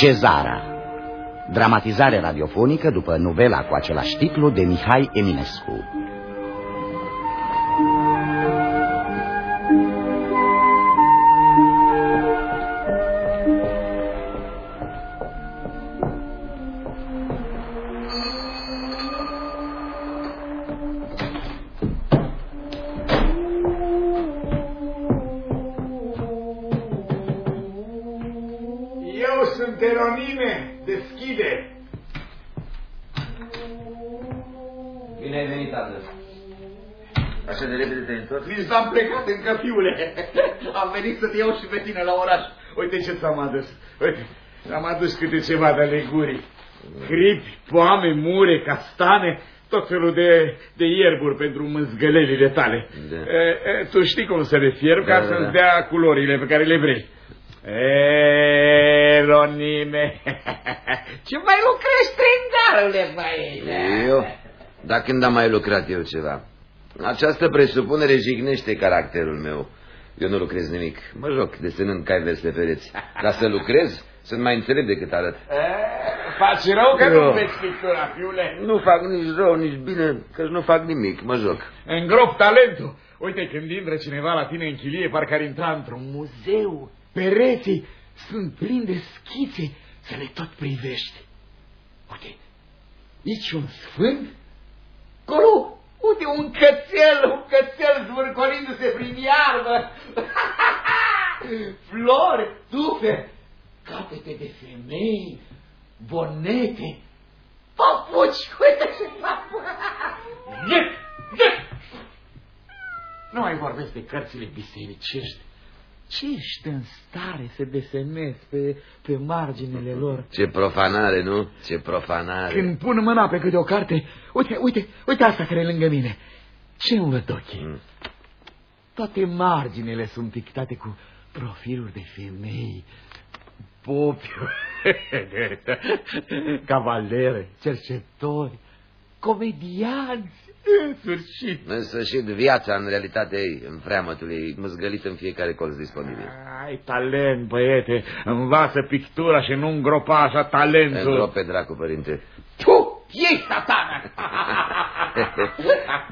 Cezara. Dramatizare radiofonică după novela cu același titlu de Mihai Eminescu venit să te iau și pe tine la oraș. Uite ce ți-am adus. Uite, am adus câte ceva de leguri. Cripi, poame, mure, castane, tot felul de, de ierburi pentru mânzgălelile tale. Da. E, e, tu știi cum să le fierb da, ca da, să-ți da. dea culorile pe care le vrei. Eronime, ce mai lucrezi, tringarule, băi? Eu? Dar când am mai lucrat eu ceva? Această presupunere jignește caracterul meu. Eu nu lucrez nimic. Mă joc desenând cai verzi pe pereți. Ca să lucrez, sunt mai înțelept decât arăt. E, faci rău că nu vezi pictura, fiule? Nu fac nici rău, nici bine, că nu fac nimic, mă joc. Îngrop talentul. Uite, când intră cineva la tine în chilie, parcă ar intra într-un muzeu. Pereții sunt plini de schițe să le tot privești. Uite, aici un sfânt, colo Uite, un cățel, un cățel zvârcolindu-se prin iarbă. Flori, tufe, capete de femei, bonete, papuci, uite ce papuci. Nu mai vorbesc de cărțile bisericești. Ce ești în stare să desenezi pe, pe marginile lor? Ce profanare, nu? Ce profanare. Când pun mâna pe câte o carte, uite, uite, uite asta care e lângă mine. Ce îmi văd ochii? Mm. Toate marginile sunt pictate cu profiluri de femei, popi, cavalere, cercetori, comedianți, în sfârșit. În sfârșit, viața în realitate în freamătul ei măzgălită în fiecare colț disponibil. Ai talent, băiete. Învață pictura și nu îngropa așa talentul. Îngrope dracu, părinte. Tu ești satana!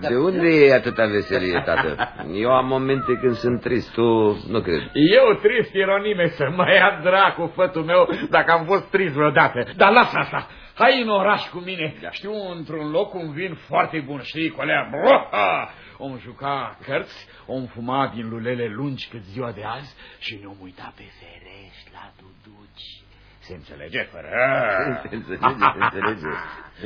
De unde e atâta veselie, tată? Eu am momente când sunt trist, tu nu cred. Eu trist, Ieronime, să mă ia dracu, fătul meu, dacă am fost trist vreodată. Dar lasă asta, Hai în oraș cu mine. Da. Știu într-un loc un vin foarte bun, știi, colea. Broha! Om juca cărți, om fuma din lulele lungi cât ziua de azi și ne-om uita pe ferești la duduci. Se înțelege fără? Se înțelege, se înțelege.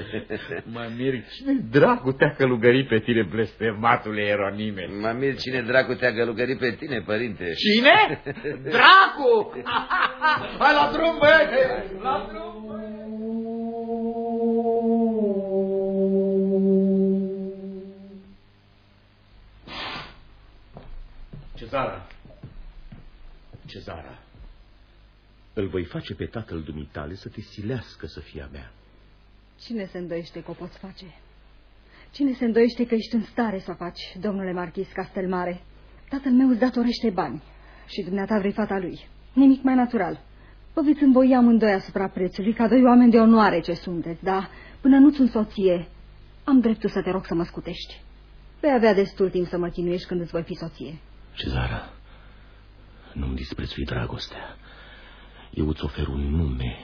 mă mir, cine dracu te-a călugărit pe tine, blestematule Eronime? Mă mir, cine dracu te-a călugărit pe tine, părinte? Cine? dracu! Hai la drum, băiete! La drum, băiete! Cezara, Cezara, îl voi face pe tatăl dumitale să te silească să fie a mea. Cine se îndoiește că o poți face? Cine se îndoiește că ești în stare să o faci, domnule marchis Castelmare? Tatăl meu îți datorește bani și dumneata vrei fata lui. Nimic mai natural. Vă veți învoi amândoi asupra prețului ca doi oameni de onoare ce sunteți, dar până nu-ți soție, am dreptul să te rog să mă scutești. Vei avea destul timp să mă chinuiești când îți voi fi soție. Cezara, nu-mi disprețui dragostea. Eu îți ofer un nume,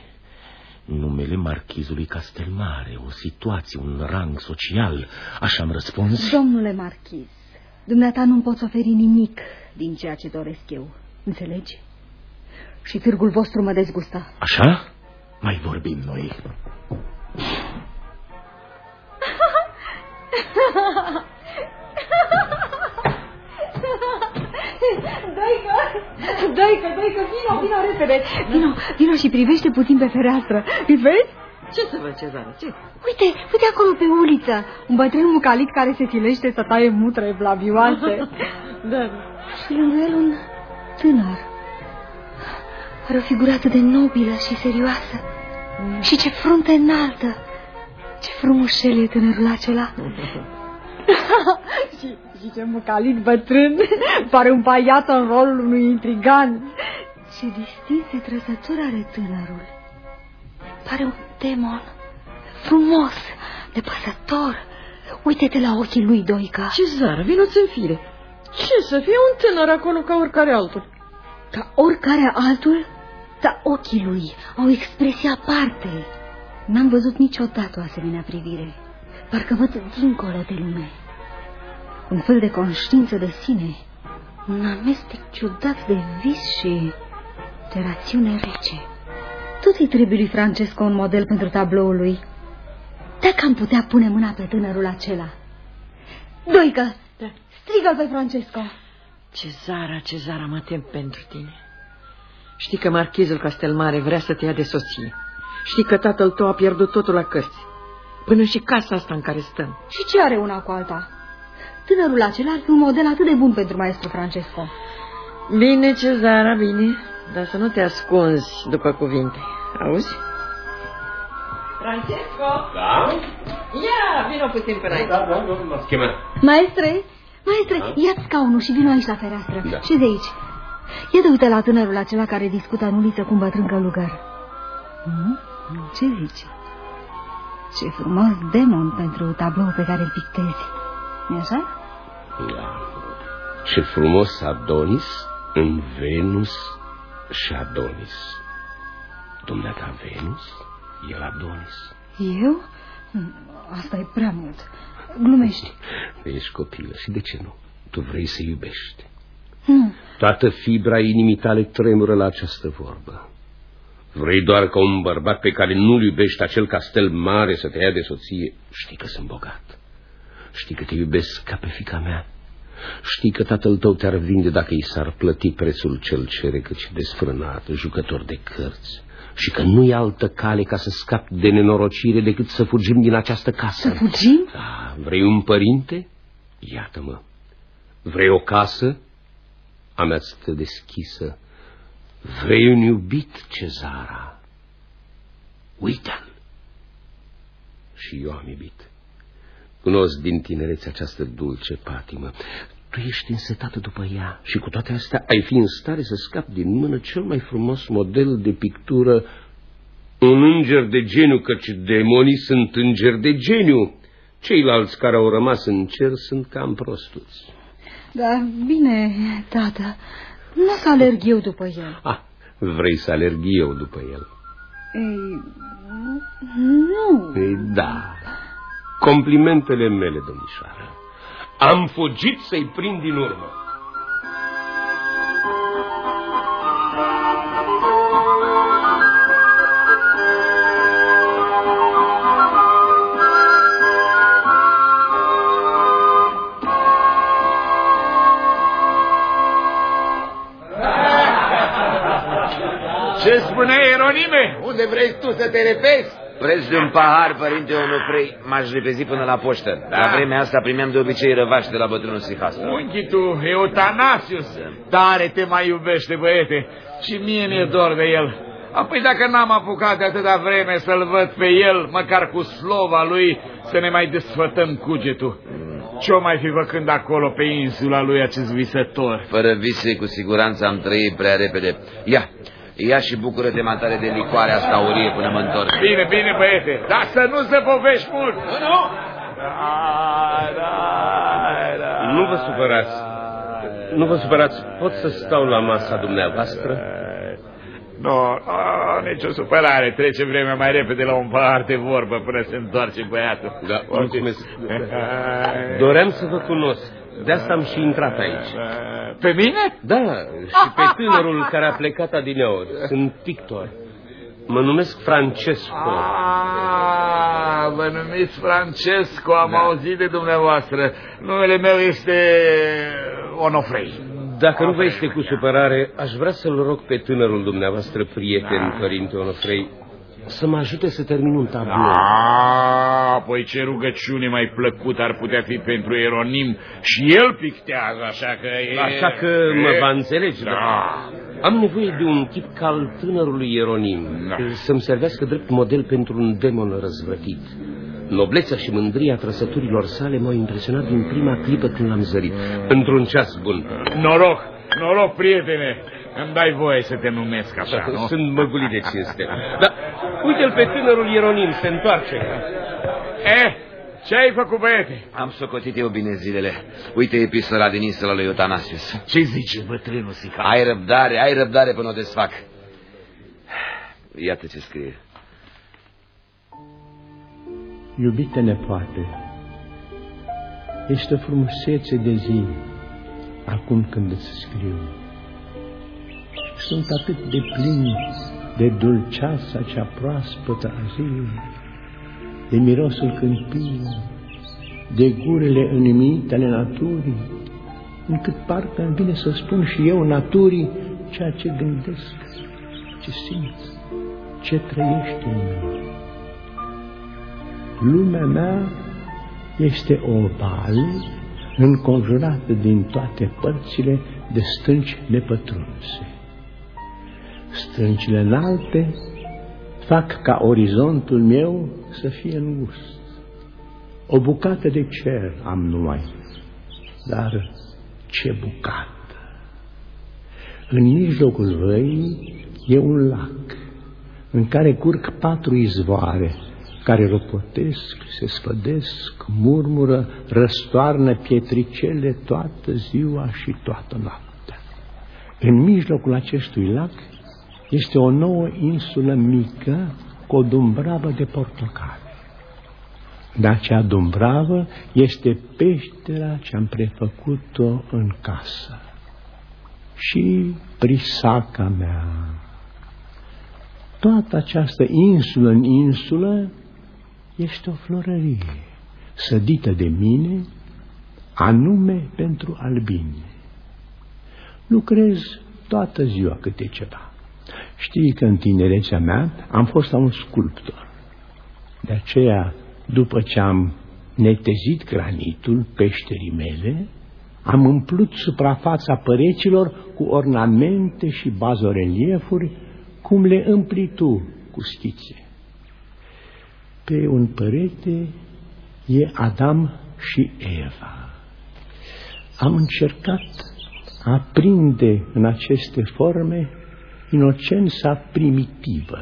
numele marchizului Castelmare, o situație, un rang social, așa am răspuns. Domnule marchiz, dumneata nu-mi poți oferi nimic din ceea ce doresc eu, înțelegi? Și târgul vostru mă dezgustă. Așa? Mai vorbim noi. Daică, Daică, Daică, vino, vino repede. Vino, vino și privește puțin pe fereastră. Îi vezi? Ce să văd, Cezară, ce? Uite, uite acolo pe uliță, un bătrân mucalit care se silește să taie mutre blavioase. da. Și lângă el un tânăr. Are o figură atât de nobilă și serioasă. Mm. Și ce frunte înaltă. Ce frumușel e tânărul acela. și, și ce mucalit bătrân, pare un paiat în rolul unui intrigant. Ce distinse trăsături are tânărul. Pare un demon. Frumos, nepăsător. Uite-te la ochii lui, Doica. Cezara, vino-ți în fire. Ce să fie un tânăr acolo ca oricare altul? Ca oricare altul, dar ochii lui au o expresie aparte. N-am văzut niciodată o asemenea privire. Parcă văd dincolo de lume. Un fel de conștiință de sine. Un amestec ciudat de vis și de rațiune rece. Tot îi trebuie lui Francesco un model pentru tabloul lui. Dacă am putea pune mâna pe tânărul acela. Doică, Da. strigă-l pe Francesco. Cezara, Cezara, mă tem pentru tine. Știi că marchizul Castelmare vrea să te ia de soție. Știi că tatăl tău a pierdut totul la cărți. Până și casa asta în care stăm. Și ce are una cu alta? Tânărul acela ar fi un model atât de bun pentru maestru Francesco. Bine, Cezara, bine. Dar să nu te ascunzi după cuvinte. Auzi? Francesco! Da? Ia, vino puțin pe aici. Da, da, da, m-ați chemat. Maestre, maestre, ia scaunul și vino aici la fereastră. Da. Și de aici. Ia de uite la tânărul acela care discută în uliță cu un bătrân călugăr. Nu? Ce zici? Ce frumos demon pentru tabloul pe care îl pictezi. nu așa? Da. Ce frumos Adonis în Venus și Adonis. Dumneata Venus, el Adonis. Eu? Hm, Asta e prea mult. Glumești. Ești copilă și de ce nu? Tu vrei să iubești. Nu. Toată fibra inimii tale tremură la această vorbă. Vrei doar ca un bărbat pe care nu-l iubești acel castel mare să te ia de soție? Știi că sunt bogat. Știi că te iubesc ca pe fica mea. Știi că tatăl tău te-ar vinde dacă i s-ar plăti prețul cel cere cât și desfrânat, jucător de cărți. Și că nu e altă cale ca să scapi de nenorocire decât să fugim din această casă. Să fugim? Da, vrei un părinte? Iată-mă. Vrei o casă? A mea stă deschisă. Vrei un iubit, Cezara? Uită-l. Și eu am iubit. Cunosc din tinerețe această dulce patimă. Tu ești însetată după ea și cu toate astea ai fi în stare să scapi din mână cel mai frumos model de pictură, un înger de geniu, căci demonii sunt îngeri de geniu. Ceilalți care au rămas în cer sunt cam prostuți. Da, bine, tată. Nu o să alerg eu după el. Ah, vrei să alerg eu după el? Ei, nu. Ei, da. Complimentele mele, domnișoară. Am fugit să-i prind din urmă. Spune Ieronime? Unde vrei tu să te repezi? Preț de un pahar, părinte Onofrei, m-aș repezi până la poștă. Da. La vremea asta primeam de obicei răvași de la bătrânul Sihasta. Unchi tu, Eutanasius, tare te mai iubește, băiete, și mie mi-e dor de el. Apoi dacă n-am apucat de atâta vreme să-l văd pe el, măcar cu slova lui, să ne mai desfătăm cugetul. Ce-o mai fi făcând acolo pe insula lui acest visător? Fără vise, cu siguranță am trăit prea repede. Ia, ia și bucură-te mai tare de licoarea asta aurie până mă întorc. Bine, bine, băiete, dar să nu se povești mult. Nu, nu! Da, da, da. Nu vă supărați. Nu vă supărați. Pot să stau la masa dumneavoastră? Nu, no, nicio supărare. Trece vremea mai repede la un pahar de vorbă până se întoarce băiatul. Da, mulțumesc. Doream să vă cunosc. De asta am și intrat aici. Pe mine? Da, și pe tânărul care a plecat adineori. Sunt pictor. Mă numesc Francesco. Ah, vă numiți Francesco, am Da. auzit de dumneavoastră. Numele meu este Onofrei. Dacă nu vă este cu supărare, aș vrea să-l rog pe tânărul dumneavoastră prieten, părinte Onofrei, să mă ajute să termin un tablou. Ah, păi ce rugăciune mai plăcut ar putea fi pentru Eronim și el pictează, așa că e... Așa că mă va înțelege. Da. dar Am nevoie de un tip ca al tânărului Ieronim, Da. să-mi servească drept model pentru un demon răzvrătit. Noblețea și mândria trăsăturilor sale m-au impresionat din prima clipă când l-am zărit. Într-un ceas bun. Noroc, noroc, prietene. Îmi dai voie să te numesc așa, nu? Sunt măgulit de cinste. Dar uite-l pe tânărul Ieronim, se întoarce. Eh, ce ai făcut, băiete? Am socotit eu bine zilele. Uite epistola din insula lui Eutanasius. Ce zice bătrânul Sica? Ai răbdare, ai răbdare până o desfac. Iată ce scrie. Iubite nepoate, este o frumusețe de zi acum când îți scriu. Sunt atât de plin de dulceața cea proaspătă a zilei, de mirosul câmpii, de gurile înimite ale naturii, încât parcă îmi vine să spun și eu naturii ceea ce gândesc, ce simt, ce trăiește în mine. Lumea mea este o vale înconjurată din toate părțile de stânci nepătrunse. Stâncile înalte fac ca orizontul meu să fie îngust. O bucată de cer am numai, dar ce bucată! În mijlocul văii e un lac în care curg patru izvoare care ropotesc, se spădesc, murmură, răstoarnă pietricele toată ziua și toată noaptea. În mijlocul acestui lac este o nouă insulă mică cu o dumbravă de portocale. Dar acea dumbravă este peștera ce am prefăcut-o în casă. Și prisaca mea. Toată această insulă în insulă este o florărie sădită de mine anume pentru albine. Lucrez toată ziua câte ceva. Știi că în tinerețea mea am fost un sculptor. De aceea, după ce am netezit granitul peșterii mele, am umplut suprafața păreților cu ornamente și bazoreliefuri, cum le împli tu cu schițe. Pe un părete e Adam și Eva. Am încercat a prinde în aceste forme inocența primitivă.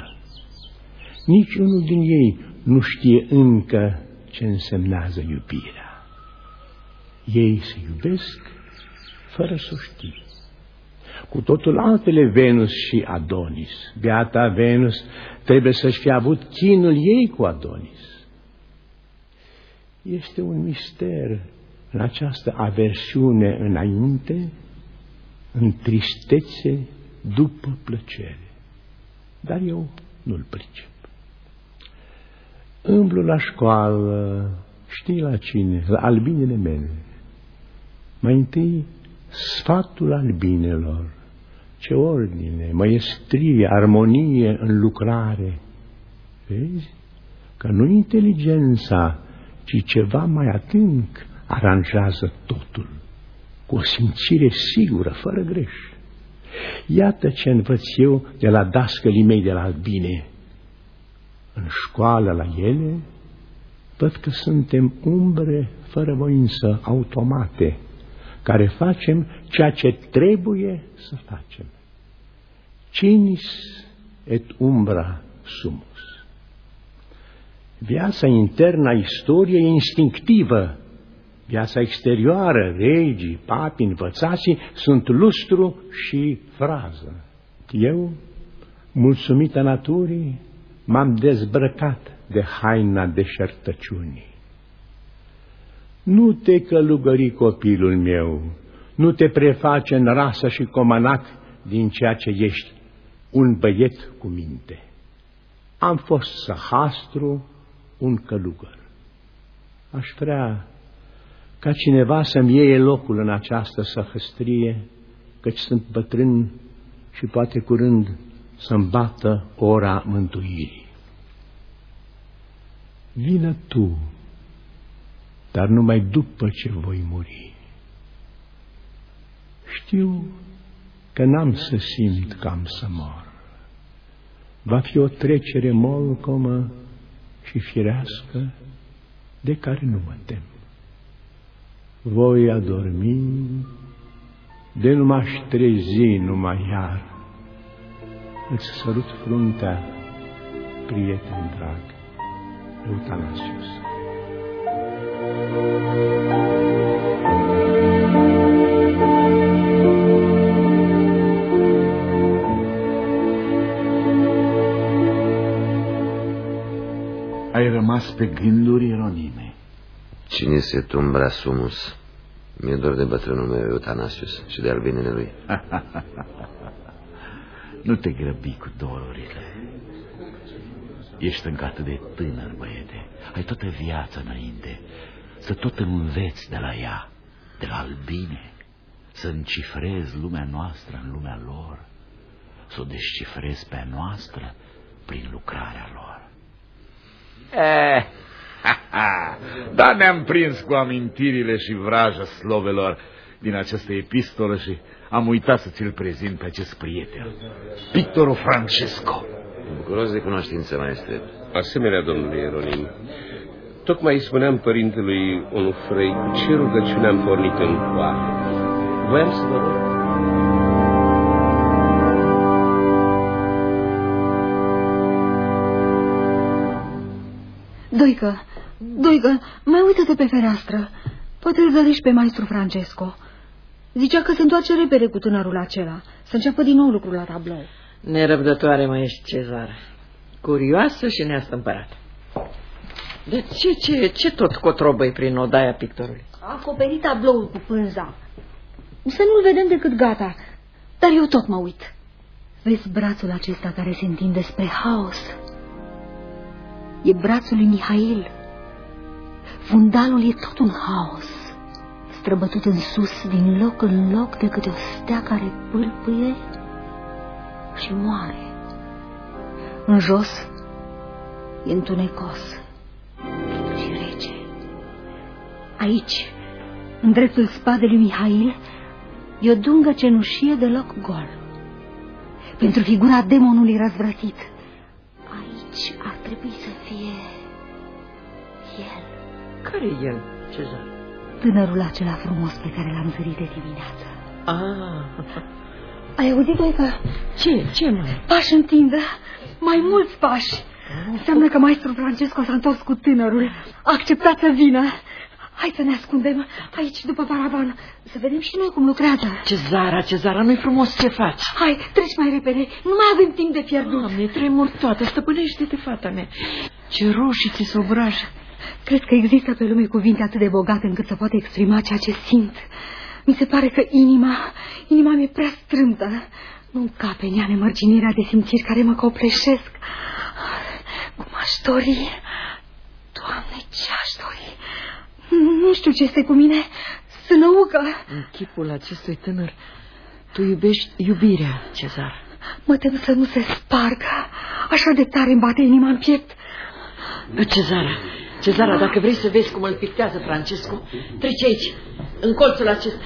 Nici unul din ei nu știe încă ce însemnează iubirea. Ei se iubesc fără să știe. Cu totul altele Venus și Adonis. Beata Venus trebuie să-și fi avut chinul ei cu Adonis. Este un mister în această aversiune înainte, în tristețe după plăcere. Dar eu nu-l pricep. Îmblu la școală, știi la cine, la albinele mele. Mai întâi sfatul albinelor, ce ordine, măiestrie, armonie în lucrare. Vezi? Că nu inteligența, ci ceva mai adânc aranjează totul, cu o simțire sigură, fără greș. Iată ce învăț eu de la dascălii mei de la albine. În școală la ele, văd că suntem umbre fără voință, automate, care facem ceea ce trebuie să facem. Cinis et umbra sumus. Viața internă a istoriei e instinctivă. Viața exterioară, regii, papi, învățații, sunt lustru și frază. Eu, mulțumită naturii, m-am dezbrăcat de haina deșertăciunii. Nu te călugări, copilul meu, nu te preface în rasă și comanac din ceea ce ești, un băiet cu minte. Am fost săhastru, un călugăr. Aș vrea ca cineva să-mi iei locul în această săhăstrie, căci sunt bătrân și poate curând să-mi bată ora mântuirii. Vină tu, dar numai după ce voi muri. Știu că n-am să simt că am să mor. Va fi o trecere molcomă și firească de care nu mă tem. Voi adormi de nu m-aș trezi numai iar. Îți sărut fruntea, prieten drag, Eutanasius. Ai rămas pe gânduri, Ieronime. Cine se tumbra sumus? Mi-e dor de bătrânul meu, Eutanasius, și de albinele lui. nu te grăbi cu dorurile. Ești încă atât de tânăr, băiete. Ai toată viața înainte. Să tot înveți de la ea, de la albine. Să încifrezi lumea noastră în lumea lor. Să o descifrezi pe a noastră prin lucrarea lor. Eh, da, ne-am prins cu amintirile și vraja slovelor din această epistolă și am uitat să ți-l prezint pe acest prieten, pictorul Francesco. Bucuros de cunoștință, maestre. Asemenea, domnule Ieronim, tocmai spuneam părintelui Onufrei cu ce rugăciune am pornit în coare. Voiam să vă rog Doică, Doică, mai uită-te pe fereastră. Poate îl zărești pe maestru Francesco. Zicea că se întoarce repede cu tânărul acela, să înceapă din nou lucrul la tablou. Nerăbdătoare mai ești, Cezar. Curioasă și neastâmpărată. De ce, ce, ce tot cotrobăi prin odaia pictorului? A acoperit tabloul cu pânza. Să nu-l vedem decât gata, dar eu tot mă uit. Vezi brațul acesta care se întinde spre haos? E brațul lui Mihail. Fundalul e tot un haos, străbătut în sus, din loc în loc, de câte o stea care pâlpâie și moare. În jos e întunecos și rece. Aici, în dreptul spatele lui Mihail, e o dungă cenușie de loc gol. Pentru figura demonului răzvrătit. Aici ar trebui să fie el. Care e el, Cezar? Tânărul acela frumos pe care l-am zărit de dimineață. Ah, Ai auzit, că ce, ce mai? pași întindă, mai mulți pași. Înseamnă că maestrul Francesco s-a întors cu tânărul. A acceptat să vină. Hai să ne ascundem aici după paravan, să vedem și noi cum lucrează. Cezara, Cezara, nu-i frumos ce faci? Hai, treci mai repede, nu mai avem timp de pierdut. Doamne, tremur toată, stăpânește-te, fata mea. Ce roșii ți se obrajă. Cred că există pe lume cuvinte atât de bogate încât să poată exprima ceea ce simt. Mi se pare că inima, inima mi-e prea strâmtă. Nu cape în ea nemărginirea de simțiri care mă copleșesc. Cum aș dori, Doamne, ce aș dori. Nu știu ce este cu mine, sânăucă. În chipul acestui tânăr, tu iubești iubirea, Cezar. Mă tem să nu se spargă. Așa de tare îmi bate inima în piept. Cezara, Cezara, dacă vrei să vezi cum îl pictează Francesco, trece aici, în colțul acesta,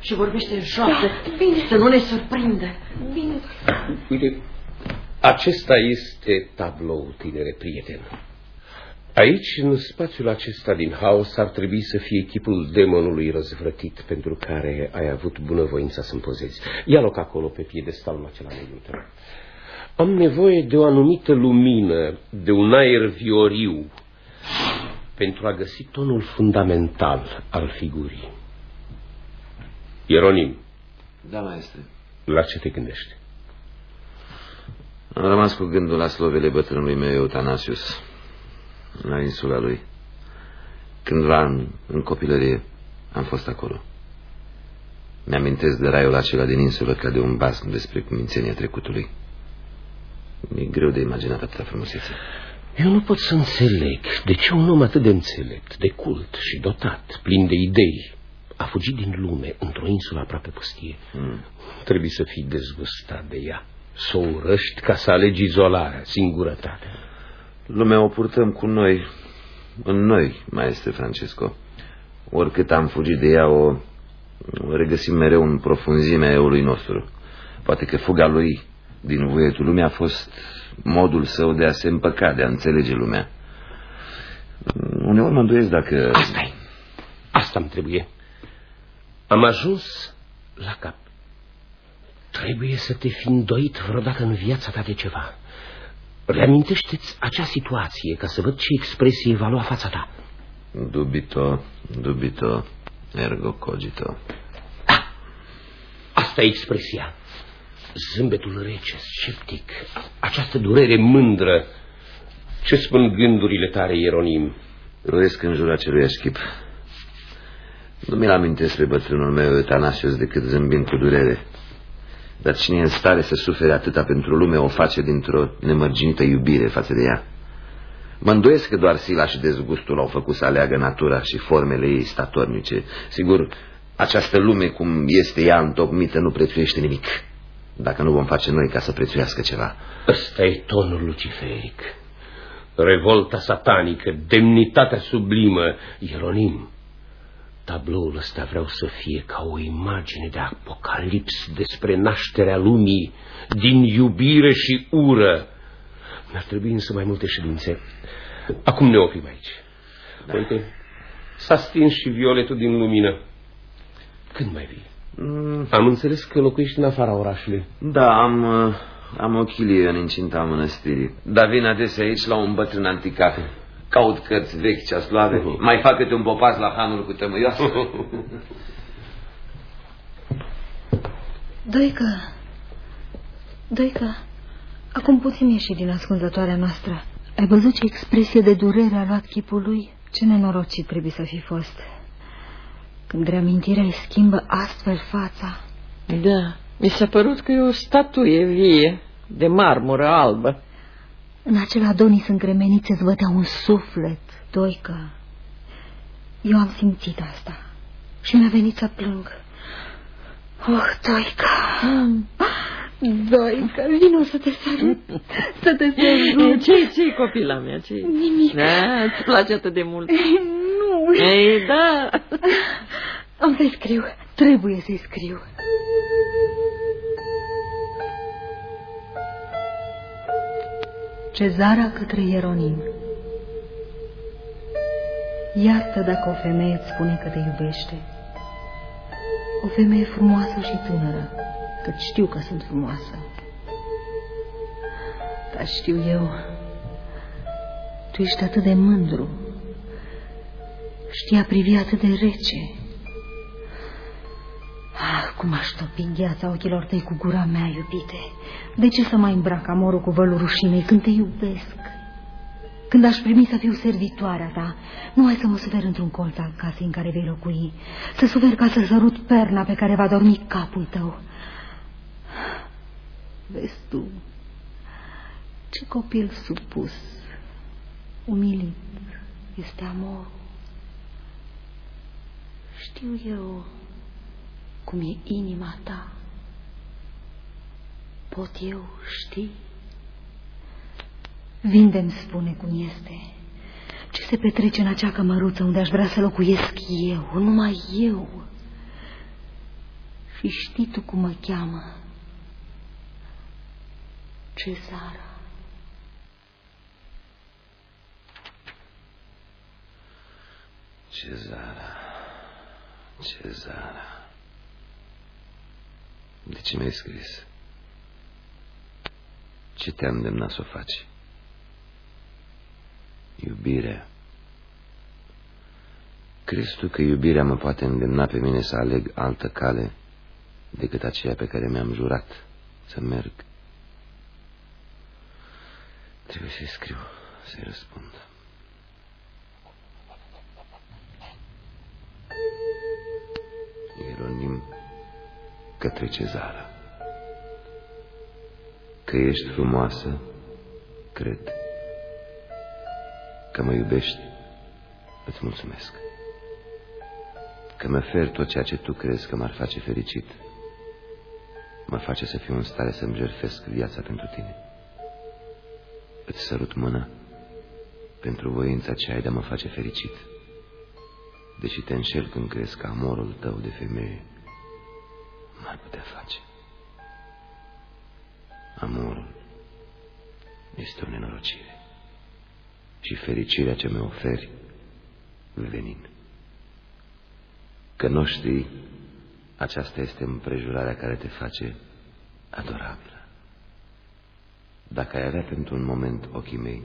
și vorbește în șoaptă, Da, bine. să nu ne surprindă. Bine. Uite, acesta este tablou, tinere prieten. Aici, în spațiul acesta din haos, ar trebui să fie chipul demonului răzvrătit pentru care ai avut bunăvoința să-mi pozezi. Ia loc acolo pe piedestalul acela negru. Am nevoie de o anumită lumină, de un aer vioriu, pentru a găsi tonul fundamental al figurii. Ieronim, Da, maestre. la ce te gândești? Am rămas cu gândul la slovele bătrânului meu, Eutanasius, la insula lui. Cândva, în, în copilărie, am fost acolo. Mi-amintesc de raiul acela din insulă ca de un basm despre cumințenia trecutului. Mi-e greu de imaginat atâta frumusețe. Eu nu pot să înțeleg de ce un om atât de înțelept, de cult și dotat, plin de idei, a fugit din lume într-o insulă aproape pustie. Mm. Trebuie să fii dezgustat de ea, să o urăști ca să alegi izolarea, singurătatea. Lumea o purtăm cu noi, în noi, maestre Francesco. Oricât am fugit de ea, o, o regăsim mereu în profunzimea eului nostru. Poate că fuga lui din voietul lumii a fost modul său de a se împăca, de a înțelege lumea. Uneori mă îndoiesc dacă... asta -i. Asta îmi trebuie. Am ajuns la cap. Trebuie să te fi îndoit vreodată în viața ta de ceva. Reamintește-ți acea situație ca să văd ce expresie va lua fața ta. Dubito, dubito, ergo cogito. Ah, asta e expresia. Zâmbetul rece, sceptic, această durere mândră. Ce spun gândurile tale, Ieronim? Roiesc în jur acelui schip. Nu mi-l amintesc pe bătrânul meu, Eutanasius, decât zâmbind cu durere. Dar cine e în stare să sufere atâta pentru lume o face dintr-o nemărginită iubire față de ea. Mă îndoiesc că doar sila și dezgustul au făcut să aleagă natura și formele ei statornice. Sigur, această lume cum este ea întocmită nu prețuiește nimic. Dacă nu vom face noi ca să prețuiască ceva. Ăsta e tonul luciferic. Revolta satanică, demnitatea sublimă, Ieronim. Tabloul ăsta vreau să fie ca o imagine de apocalips despre nașterea lumii din iubire și ură. Mi-ar trebui însă mai multe ședințe. Acum ne oprim aici. Da. Uite, s-a stins și violetul din lumină. Când mai vii? Mm. Am înțeles că locuiești în afara orașului. Da, am, am o chilie în incinta mănăstirii. Dar vin adesea aici la un bătrân anticat. Caut cărți vechi, ceasloave. Uh -huh. Mai fac câte un popas la hanul cu tămâioasă. Doică, Doică, acum putem ieși din ascunzătoarea noastră. Ai văzut ce expresie de durere a luat chipul lui? Ce nenorocit trebuie să fi fost. Când reamintirea îi schimbă astfel fața. Da, mi s-a părut că e o statuie vie, de marmură albă. În acel Adonis încremenit se zvătea un suflet, Doică. Eu am simțit asta și mi-a venit să plâng. Oh, Doica! Mm. Doica, vino să te sărut, să te sărut. Ce-i, ce copila mea? ce Nimic. Da, îți place atât de mult? Nu. Ei, da. Am să-i scriu, trebuie să-i scriu. Cezara către Ieronim Iartă dacă o femeie îți spune că te iubește. O femeie frumoasă și tânără, că știu că sunt frumoasă. Dar știu eu, tu ești atât de mândru, știa privi atât de rece. Ah, cum aș topi gheața ochilor tăi cu gura mea, iubite. De ce să mai îmbrac amorul cu vălul rușinei când te iubesc? Când aș primi să fiu servitoarea ta, nu ai să mă sufer într-un colț al casei în care vei locui, să sufer ca să sărut perna pe care va dormi capul tău. Vezi tu, ce copil supus, umilit, este amor. Știu eu cum e inima ta. Pot eu ști? Vindem spune cum este. Ce se petrece în acea cămăruță unde aș vrea să locuiesc eu, numai eu. Și știi tu cum mă cheamă? Cezara. Cezara. Cezara. De ce mi-ai scris? Ce te-a îndemnat să o faci? Iubirea. Crezi tu că iubirea mă poate îndemna pe mine să aleg altă cale decât aceea pe care mi-am jurat să merg? Trebuie să-i scriu, să-i răspund. Ieronim către cezara. Că ești frumoasă, cred. Că mă iubești, îți mulțumesc. Că mă fer tot ceea ce tu crezi că m-ar face fericit. Mă face să fiu în stare să-mi jertfesc viața pentru tine. Îți sărut mâna pentru voința ce ai de a mă face fericit. Deși te înșel când crezi că amorul tău de femeie m-ar putea face. Amorul este o nenorocire și fericirea ce mi oferi venind. Că nu știi, aceasta este împrejurarea care te face adorabilă. Dacă ai avea pentru un moment ochii mei,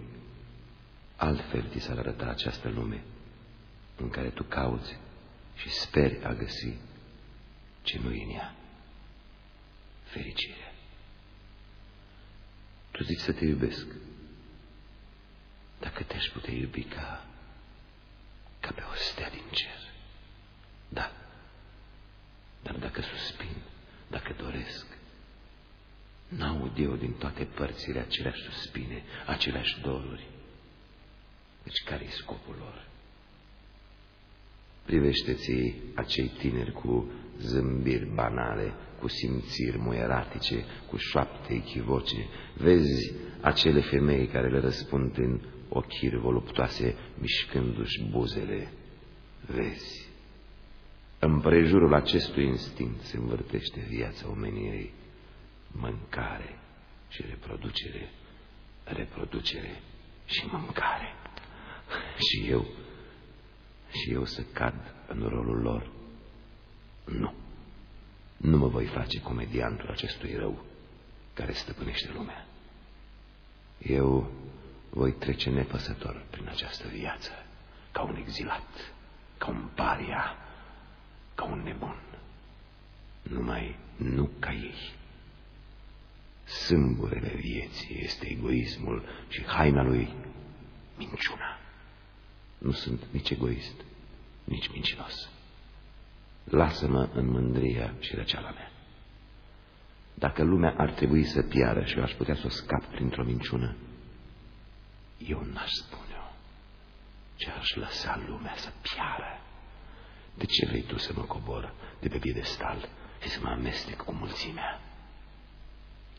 altfel ți s-ar arăta această lume în care tu cauți și speri a găsi ce nu e în ea. Fericire. Tu zici să te iubesc. Dacă te-aș putea iubi ca, ca pe o stea din cer. Da. Dar dacă suspin, dacă doresc, n-aud eu din toate părțile aceleași suspine, aceleași doruri. Deci care-i scopul lor? Privește-ți acei tineri cu zâmbiri banale, cu simțiri muieratice, cu șoapte echivoce. Vezi acele femei care le răspund în ochiri voluptoase, mișcându-și buzele. Vezi. În prejurul acestui instinct se învârtește viața omenirii. Mâncare și reproducere, reproducere și mâncare. Și eu, și eu să cad în rolul lor? Nu. Nu mă voi face comediantul acestui rău care stăpânește lumea. Eu voi trece nepăsător prin această viață, ca un exilat, ca un paria, ca un nebun. Numai nu ca ei. Sâmburele vieții este egoismul și haina lui minciuna. Nu sunt nici egoist, nici mincinos. Lasă-mă în mândria și răceala mea. Dacă lumea ar trebui să piară și eu aș putea să o scap printr-o minciună, eu n-aș spune-o, ce aș lăsa lumea să piară. De ce vrei tu să mă cobor de pe piedestal și să mă amestec cu mulțimea?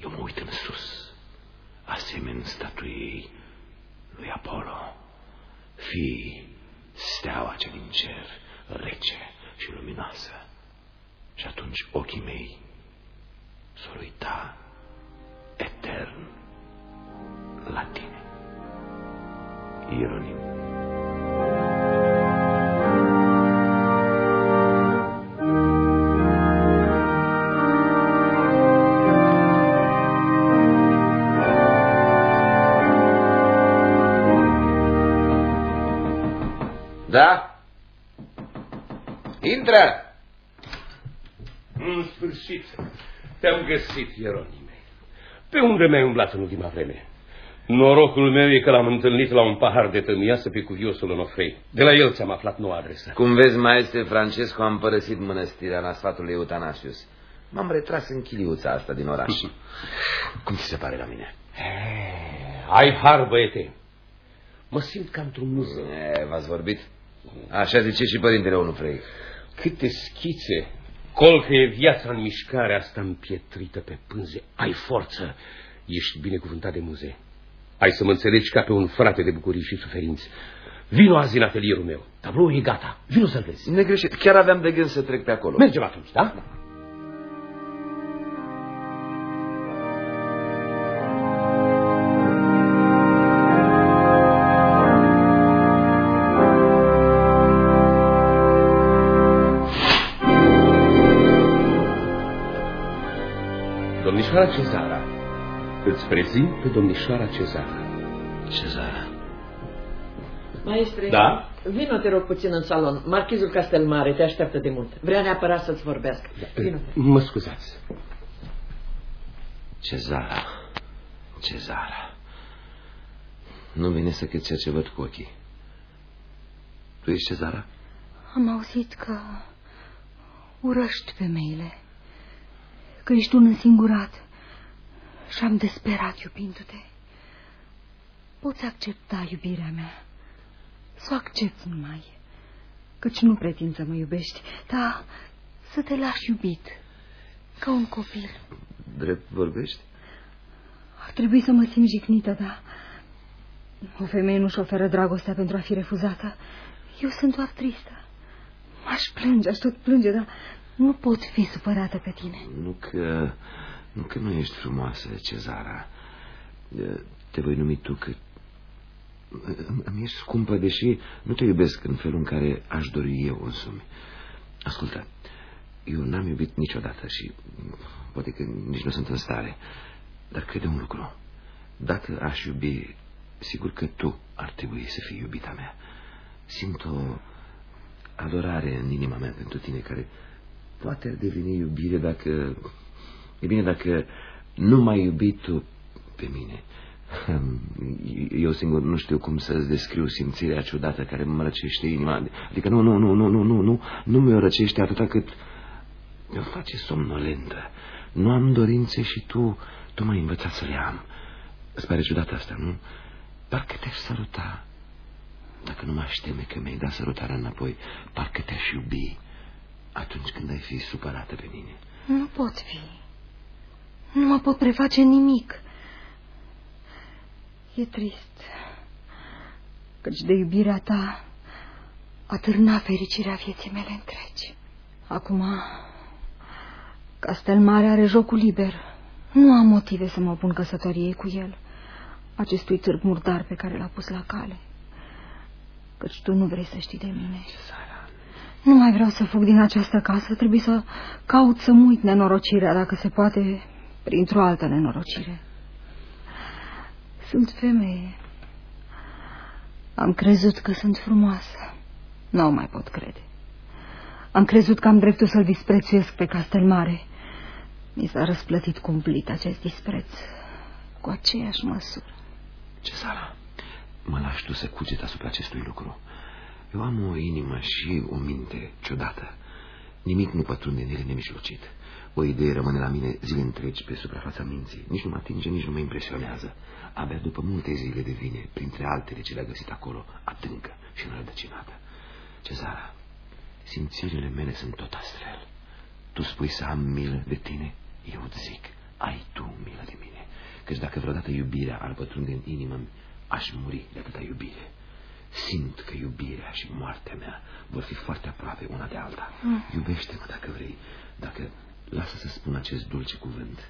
Eu mă uit în sus, asemeni statuiei lui Apollo. Fii steaua ce din cer, rece și luminoasă. Și atunci ochii mei s-or uita etern la tine. Ieronim. În sfârșit, te-am găsit, Ieronime. Pe unde mi-ai umblat în ultima vreme? Norocul meu e că l-am întâlnit la un pahar de tămiasă pe cuviosul Onofrei. De la el ți-am aflat noua adresă. Cum vezi, maestre Francesco, am părăsit mănăstirea la sfatul lui Eutanasius. M-am retras în chiliuța asta din oraș. Cum ți se pare la mine? Eh, Ai har, băiete. Mă simt ca într-un muzeu. E, V-ați vorbit? Așa zice și părintele Onufrei. Câte schițe, colcăie viața în mișcare asta împietrită pe pânze. Ai forță, ești binecuvântat de muze. Ai să mă înțelegi ca pe un frate de bucurii și suferinți. Vino azi în atelierul meu. Tabloul e gata. Vino să-l vezi. Negreșit, chiar aveam de gând să trec pe acolo. Mergem atunci, da? Domnișoara Cezara, îți prezint pe domnișoara Cezara. Cezara. Maestre, Da? vino te rog puțin în salon. Marchizul Castelmare te așteaptă de mult. Vrea neapărat să-ți vorbească. Vino. Mă scuzați. Cezara. Cezara. Nu vine să cred ceea ce văd cu ochii. Tu ești Cezara? Am auzit că urăști femeile, că ești un însingurat și am desperat iubindu-te. Poți accepta iubirea mea, să o accepti numai, căci nu pretind să mă iubești, dar să te lași iubit, ca un copil. Drept vorbești? Ar trebui să mă simt jignită, dar o femeie nu-și oferă dragostea pentru a fi refuzată. Eu sunt doar tristă. M-aș plânge, aș tot plânge, dar nu pot fi supărată pe tine. Nu că... Nu că nu ești frumoasă, Cezara. Te voi numi tu că... Îmi- Îmi ești scumpă, deși nu te iubesc în felul în care aș dori eu însumi. Ascultă, Eu n-am iubit niciodată și poate că nici nu sunt în stare. Dar crede un lucru. Dacă aș iubi, sigur că tu ar trebui să fii iubita mea. Simt o adorare în inima mea pentru tine care poate ar deveni iubire dacă... E bine, dacă nu mai iubi tu pe mine. Eu singur nu știu cum să-ți descriu simțirea ciudată care mă răcește inima. Adică nu, nu, nu, nu, nu, nu, nu, nu mi-o răcește atâta cât mi-o face somnolentă. Nu am dorințe și tu, tu m-ai învățat să le am. Îți pare ciudat asta, nu? Parcă te-aș săruta. Dacă nu m-aș teme că mi-ai dat sărutarea înapoi, parcă te-aș iubi atunci când ai fi supărată pe mine. Nu pot fi. Nu mă pot preface nimic. E trist, căci de iubirea ta atârna fericirea vieții mele întregi. Acum, Castel Mare are jocul liber. Nu am motive să mă pun căsătoriei cu el, acestui târg murdar pe care l-a pus la cale. Căci tu nu vrei să știi de mine. Nu mai vreau să fug din această casă, trebuie să caut să-mi uit nenorocirea, dacă se poate, printr-o altă nenorocire. Sunt femeie. Am crezut că sunt frumoasă. Nu o mai pot crede. Am crezut că am dreptul să-l disprețuiesc pe Castel Mare. Mi s-a răsplătit cumplit acest dispreț, cu aceeași măsură. Cezara, mă lași tu să cuget asupra acestui lucru. Eu am o inimă și o minte ciudată. Nimic nu pătrunde în ele nemijlocit. O idee rămâne la mine zile întregi pe suprafața minții. Nici nu mă atinge, nici nu mă impresionează. Abia după multe zile devine, printre altele ce le-a găsit acolo, adâncă și înrădăcinată. Cezara, simțirile mele sunt tot astfel. Tu spui să am milă de tine, eu îți zic, ai tu milă de mine. Căci dacă vreodată iubirea ar pătrunde în inimă, aș muri de atâta iubire. Simt că iubirea și moartea mea vor fi foarte aproape una de alta. Mm. Iubește-mă dacă vrei, dacă lasă să spun acest dulce cuvânt,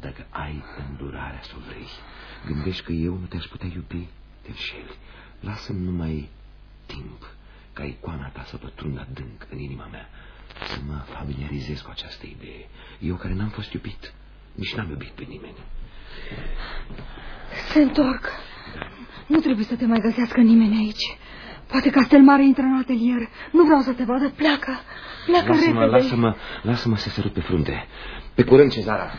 dacă ai îndurarea să o vrei. Gândești că eu nu te-aș putea iubi? Te înșeli. Lasă-mi numai timp ca icoana ta să pătrundă adânc în inima mea, să mă familiarizez cu această idee. Eu care n-am fost iubit, nici n-am iubit pe nimeni. Se întorc. Nu trebuie să te mai găsească nimeni aici. Poate Castel Mare intră în atelier. Nu vreau să te vadă. Pleacă. Pleacă lasă-mă, repede. Lasă-mă, lasă-mă să sărut pe frunte. Pe curând, Cezara.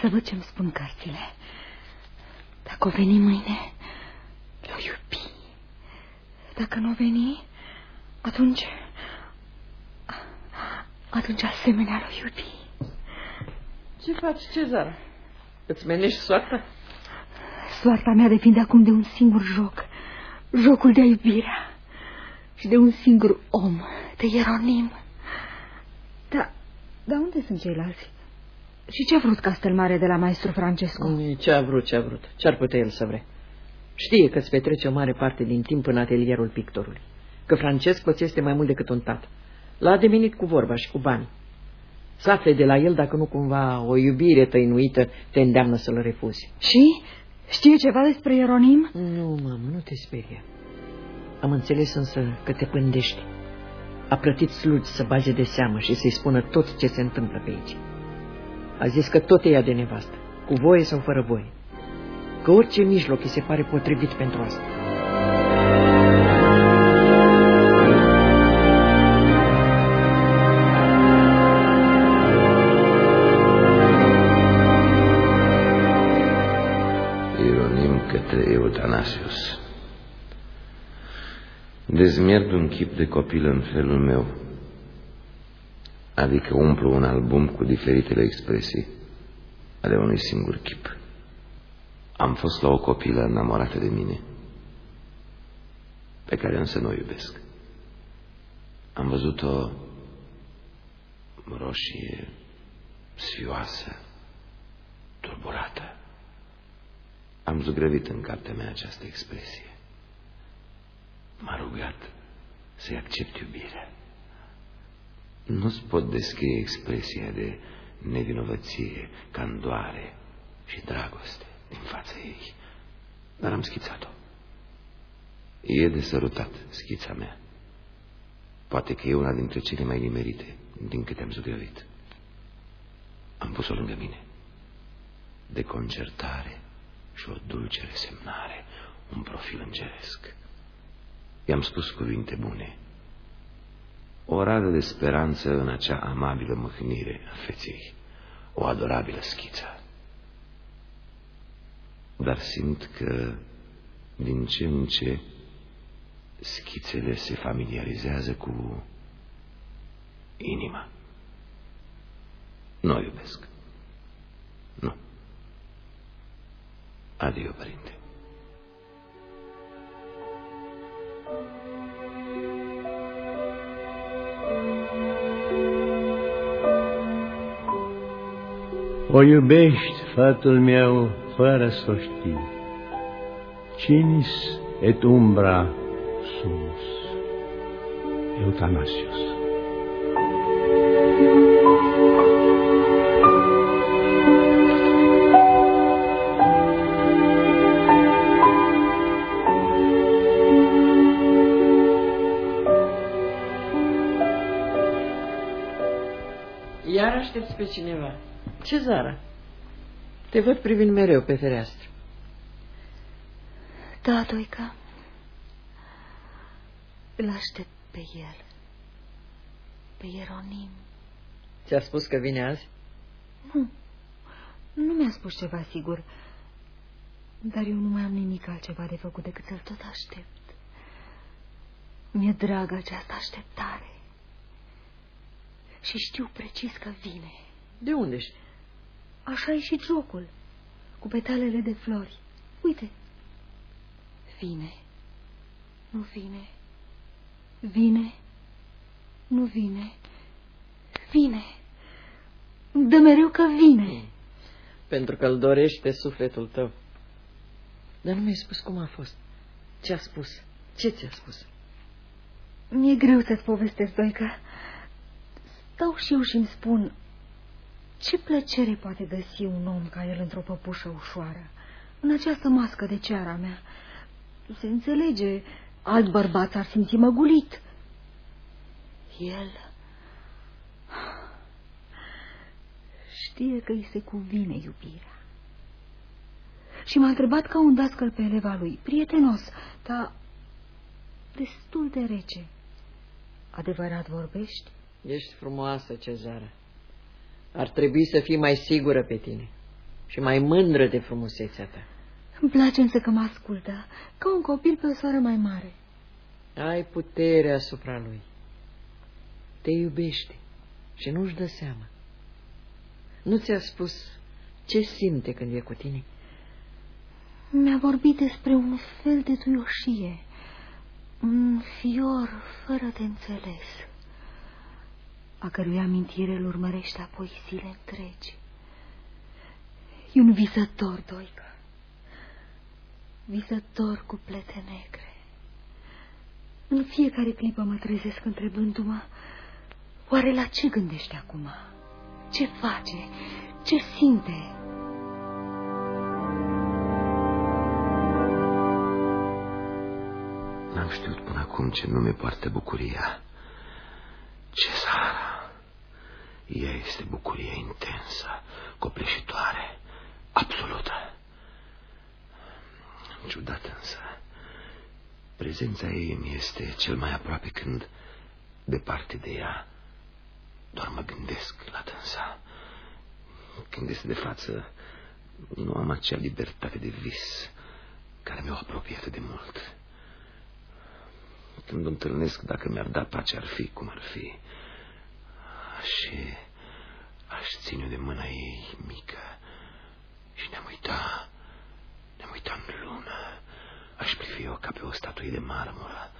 Să văd ce-mi spun cărțile. Dacă o veni mâine, l-o iubi. Dacă nu o veni, atunci... Atunci asemenea l-o iubi. Ce faci, Cezar? Îți menești soarta? Soarta mea depinde acum de un singur joc. Jocul de iubirea. Și de un singur om, de Ieronim. Da, dar unde sunt ceilalți? Și ce a vrut Castelmare de la maestru Francesco? Ce a vrut, ce a vrut. Ce-ar putea el să vrea? Știe că îți petrece o mare parte din timp în atelierul pictorului. Că Francesco ți este mai mult decât un tată. L-a demenit cu vorba și cu bani. Să afle de la el dacă nu cumva o iubire tăinuită te îndeamnă să-l refuzi. Și? Știe ceva despre Ieronim? Nu, mamă, nu te sperie. Am înțeles însă că te pândești. A plătit slugi să baze de seamă și să-i spună tot ce se întâmplă pe aici. A zis că tot e ea de nevastă, cu voie sau fără voie. Că orice mijloc îi se pare potrivit pentru asta. Dezmierd un chip de copil în felul meu, adică umplu un album cu diferitele expresii ale unui singur chip. Am fost la o copilă înamorată de mine, pe care însă nu o iubesc. Am văzut-o roșie, sfioasă, turburată. Am zugrăvit în cartea mea această expresie. M-a rugat să-i accept iubirea. Nu-ți pot descrie expresia de nevinovăție, candoare și dragoste din fața ei, dar am schițat-o. E de sărutat schița mea. Poate că e una dintre cele mai nimerite din câte am zugrăvit. Am pus-o lângă mine. De concertare și o dulce resemnare, un profil îngeresc. I-am spus cuvinte bune. O radă de speranță în acea amabilă mâhnire a feței, o adorabilă schiță. Dar simt că din ce în ce schițele se familiarizează cu inima. Nu o iubesc. Nu. Adio, părinte. O iubești, fătul meu, fără să o știi. Cinis et umbra sumus. Eutanasius. Iar aștepți pe cineva. Ce Zara? Te văd privind mereu pe fereastră. Da, Doica. Îl aștept pe el. Pe Ieronim. Ți-a spus că vine azi? Nu. Nu mi-a spus ceva sigur. Dar eu nu mai am nimic altceva de făcut decât să-l tot aștept. Mi-e dragă această așteptare. Și știu precis că vine. De unde -și? Așa e și jocul, cu petalele de flori. Uite, vine, nu vine, vine, nu vine, vine, de mereu că vine. Pentru că îl dorește sufletul tău. Dar nu mi-ai spus cum a fost. Ce a spus? Ce ți-a spus? Mi-e greu să-ți povestesc, Doica. Stau și eu și îmi spun ce plăcere poate găsi un om ca el într-o păpușă ușoară, în această mască de ceara mea. Se înțelege, alt bărbat ar simți măgulit. El știe că îi se cuvine iubirea. Și m-a întrebat ca un dascăl pe eleva lui, prietenos, dar destul de rece. Adevărat vorbești? Ești frumoasă, Cezara. Ar trebui să fii mai sigură pe tine și mai mândră de frumusețea ta. Îmi place însă că mă ascultă, ca un copil pe o soară mai mare. Ai putere asupra lui. Te iubește și nu-și dă seama. Nu ți-a spus ce simte când e cu tine? Mi-a vorbit despre un fel de duioșie, un fior fără de înțeles a cărui amintire îl urmărește apoi zile întregi. E un visător, Doică, visător cu plete negre. În fiecare clipă mă trezesc întrebându-mă, oare la ce gândește acum? Ce face? Ce simte? N-am știut până acum ce nume poartă bucuria. Cezara. Ea este bucurie intensă, copleșitoare, absolută. Ciudat însă, prezența ei mi este cel mai aproape când, departe de ea, doar mă gândesc la dânsa. Când este de față, nu am acea libertate de vis care mi-o apropie atât de mult. Când o întâlnesc, dacă mi-ar da pace, ar fi cum ar fi. Și aș ține de mâna ei mică și ne-am uitat, ne-am uitat în lună. Aș privi-o ca pe o statuie de marmură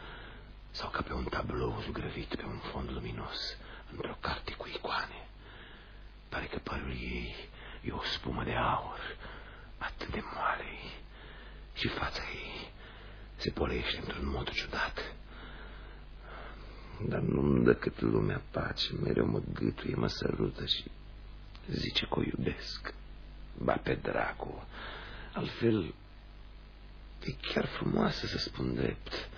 sau ca pe un tablou zugrăvit pe un fond luminos într-o carte cu icoane. Pare că părul ei e o spumă de aur, atât de moale și fața ei se polește într-un mod ciudat. Dar nu-mi dă cât lumea pace, mereu mă gâtuie, mă sărută și zice că o iubesc. Ba pe dracu, altfel e chiar frumoasă să spun drept.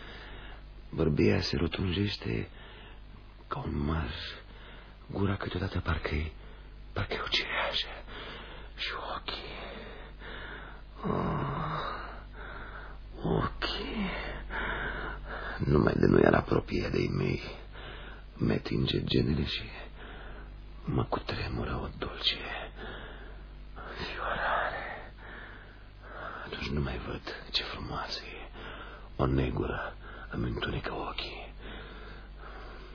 Bărbia se rotunjește ca un măr, gura câteodată parcă-i, parcă-i o cireașă și ochii. Oh, ochii. Numai de nu era apropie de ei mei, mi atinge genele și mă cutremură o dulce fiorare. Atunci nu mai văd ce frumoasă e. O negură îmi întunecă ochii.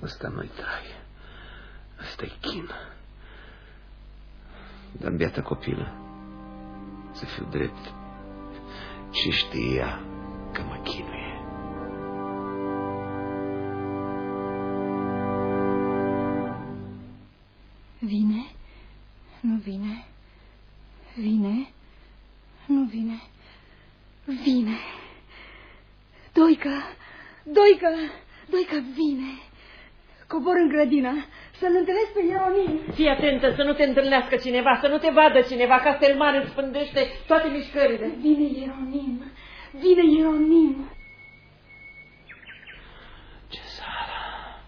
Ăsta nu-i trai. Ăsta-i chin. Dar biată copilă, să fiu drept, și știa că mă chinuie. Vine? Nu vine? Vine? Nu vine? Vine! Doică! Doică! Doică vine! Cobor în grădină, să-l întâlnesc pe Ieronim. Fii atentă să nu te întâlnească cineva, să nu te vadă cineva, ca Stelman îți spândește toate mișcările. Vine Ieronim! Vine Ieronim! Cezara!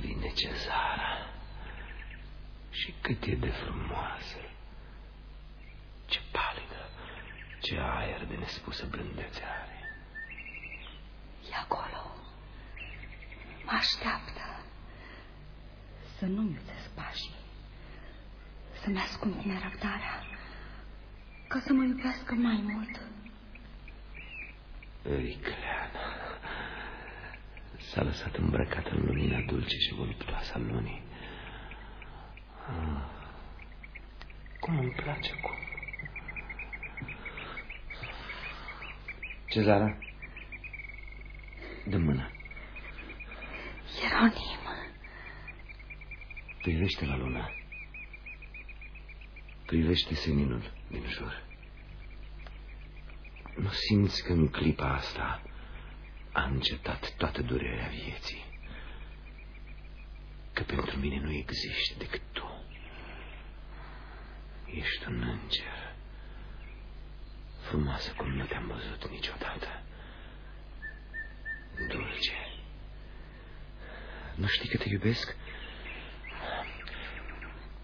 Vine Cezara! Și cât e de frumoasă! Ce palidă! Ce aer de nespusă blândețe are! E acolo. Mă așteaptă. Să nu-mi iubesc pașii. Să-mi ascund nerăbdarea. Ca să mă iubească mai mult. Ricleana s-a lăsat îmbrăcată în lumina dulce și voluptoasă a lunii. Ah, cum îmi place cum. Cezara, dă mâna. Ieronim. Privește la lună. Privește seninul din jur. Nu simți că în clipa asta a încetat toată durerea vieții? Că pentru mine nu existi decât tu. Ești un înger. Frumoasă cum nu te-am văzut niciodată. Dulce. Nu știi că te iubesc?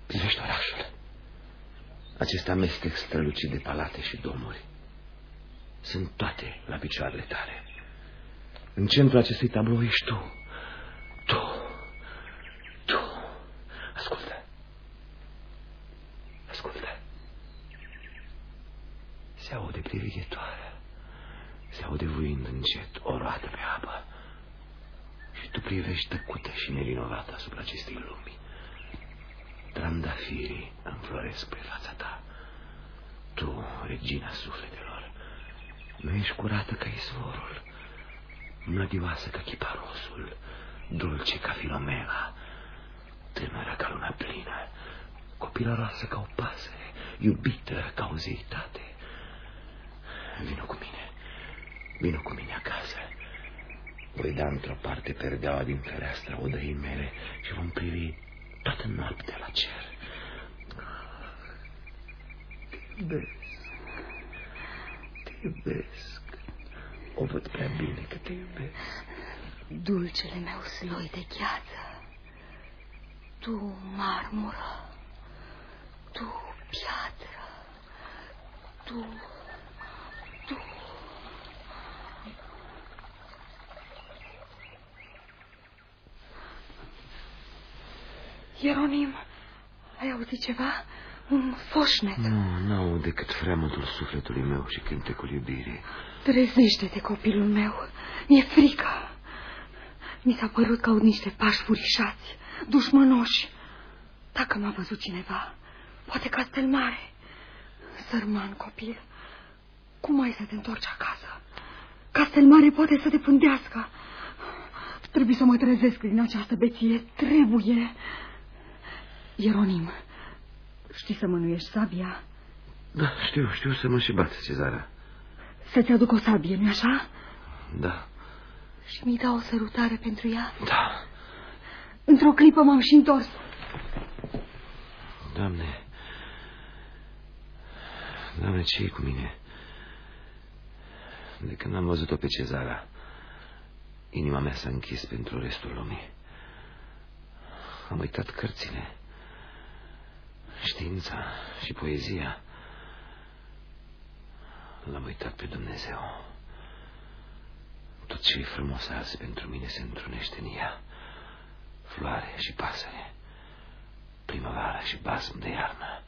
Privește orașul. Acest amestec strălucit de palate și domuri. Sunt toate la picioarele tale. În centrul acestui tablou ești tu. Tu. Tu. Ascultă. Ascultă. Se aude privighetoarea. Se aude vuind încet o roată pe apă. Și tu privești tăcută și nevinovată asupra acestei lumi. Trandafirii înfloresc pe fața ta. Tu, regina sufletelor, nu ești curată ca izvorul, mlădioasă ca chiparosul, dulce ca filomela, tânără ca luna plină, copilăroasă ca o pasăre, iubită ca o zeitate. Vino cu mine, vino cu mine acasă. Voi da într-o parte perdeaua din fereastra odăii mele și vom privi toată noaptea la cer. Te iubesc. Te iubesc. O văd prea bine că te iubesc. Dulcele meu sloi de gheață. Tu, marmură. Tu, piatră. Tu, tu. Ieronim, ai auzit ceva? Un foșnet. Nu, nu aud decât fremătul sufletului meu și cântecul iubirii. Trezește-te, copilul meu. Mi-e frică. Mi s-a părut că aud niște pași furișați, dușmănoși. Dacă m-a văzut cineva, poate castel mare. Sărman copil, cum ai să te întorci acasă? Castel mare poate să te pândească. Trebuie să mă trezesc din această beție. Trebuie. Ieronim, știi să mânuiești sabia? Da, știu, știu să mă și bat, Cezara. Să-ți aduc o sabie, nu așa? Da, Și mi-i dau o sărutare pentru ea? da, Într-o clipă m-am și întors. Doamne, Doamne, ce e cu mine? De când am văzut-o pe Cezara, inima mea s-a închis pentru restul lumii. Am uitat cărțile, știința și poezia. L-am uitat pe Dumnezeu. Tot ce e frumos azi pentru mine se întrunește în ea. Floare și pasăre, primăvara și basm de iarnă.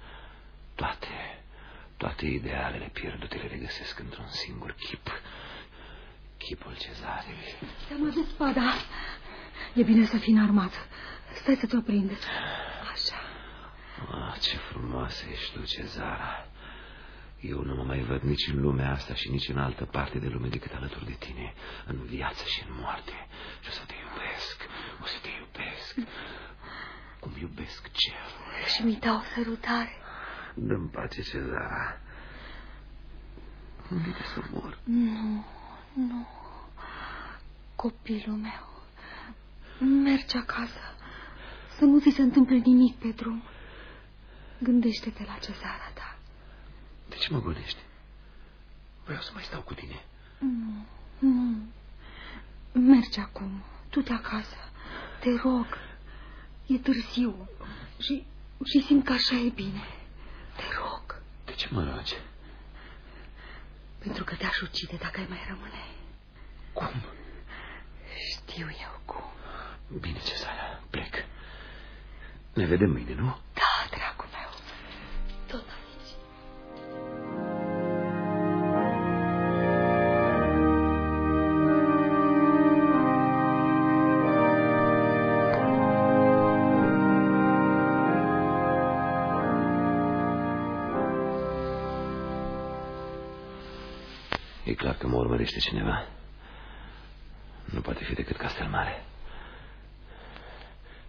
Toate, toate idealele pierdute le regăsesc într-un singur chip. Chipul cezarei. Te-am adus spada. E bine să fii înarmat. Stai să ți-o prindeți. Așa. Ah, ce frumoasă ești tu, Cezara. Eu nu mă mai văd nici în lumea asta și nici în altă parte de lume decât alături de tine, în viață și în moarte. Și o să te iubesc, o să te iubesc, cum iubesc cerul. Și mi dau sărutare. Dă-mi pace, Cezara. Îmi să mor. Nu, nu. Copilul meu. Mergi acasă. Să nu ți se întâmple nimic pe drum. Gândește-te la cezara ta. De ce mă gonești? Vreau să mai stau cu tine. Nu, nu. Mergi acum. Tu te acasă. Te rog. E târziu. Și, și simt că așa e bine. Te rog. De ce mă rogi? Pentru că te-aș ucide dacă ai mai rămâne. Cum? Știu eu cum. Bine, Cezara, plec. Ne vedem mâine, nu? Da, că mă urmărește cineva. Nu poate fi decât Castel Mare.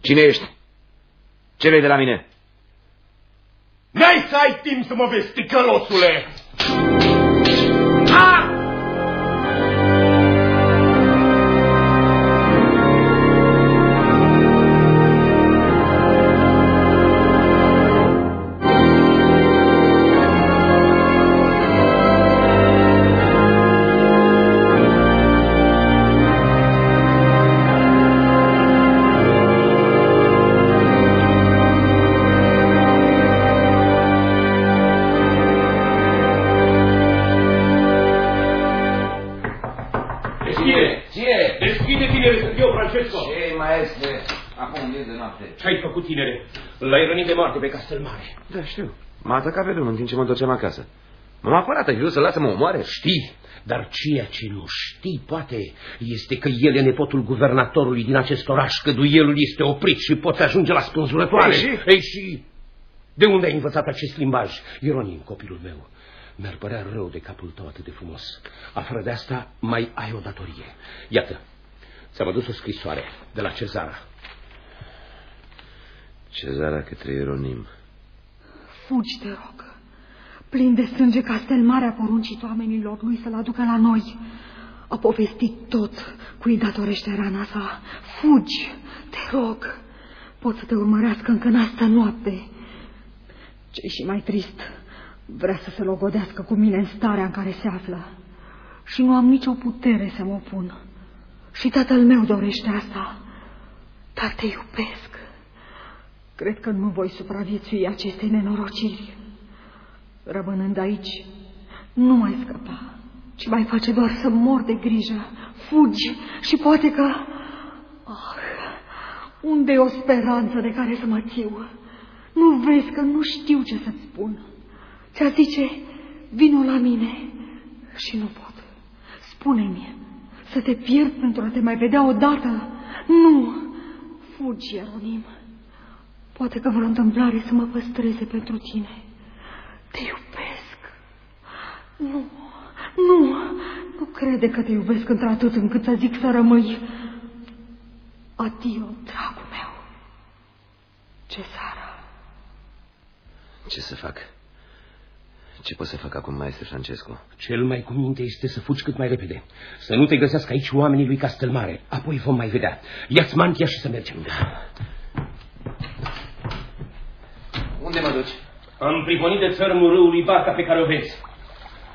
Cine ești? Ce vrei de la mine? N-ai să ai timp să mă vezi, ticălosule! L-ai rănit de moarte pe Castel Mare. Da, știu. M-a atacat pe drum în timp ce mă întorceam acasă. M-am apărat, ai vrut să lasă mă omoare? Știi, dar ceea ce nu știi, poate, este că el e nepotul guvernatorului din acest oraș, că duelul este oprit și poți ajunge la spânzurătoare. Ei, și? Ei, și... De unde ai învățat acest limbaj? Ieronim, copilul meu. Mi-ar părea rău de capul tău atât de frumos. Afară de asta, mai ai o datorie. Iată, ți-am adus o scrisoare de la Cezara. Cezara către Ieronim. Fugi, te rog. Plin de sânge, Castel Mare a poruncit oamenilor lui să-l aducă la noi. A povestit tot cui datorește rana sa. Fugi, te rog. Pot să te urmărească încă în asta noapte. ce și mai trist, vrea să se logodească cu mine în starea în care se află. Și nu am nicio putere să mă opun. Și tatăl meu dorește asta. Dar te iubesc. Cred că nu voi supraviețui acestei nenorociri. Rămânând aici, nu mai scăpa, ci mai face doar să mor de grijă. Fugi și poate că... Ah, unde e o speranță de care să mă țiu? Nu vezi că nu știu ce să-ți spun. Ți-a zice, vino la mine și nu pot. Spune-mi, să te pierd pentru a te mai vedea odată? Nu, fugi, Ieronim. Poate că vreo întâmplare să mă păstreze pentru tine. Te iubesc. Nu, nu, nu crede că te iubesc într-atât încât să zic să rămâi. Adio, dragul meu. Cezara. Ce să fac? Ce pot să fac acum, maestru Francesco? Cel mai cu minte este să fugi cât mai repede. Să nu te găsească aici oamenii lui Castelmare. Apoi vom mai vedea. Ia-ți mantia și să mergem. Unde mă duci? Am prigonit de țărmul râului barca pe care o vezi.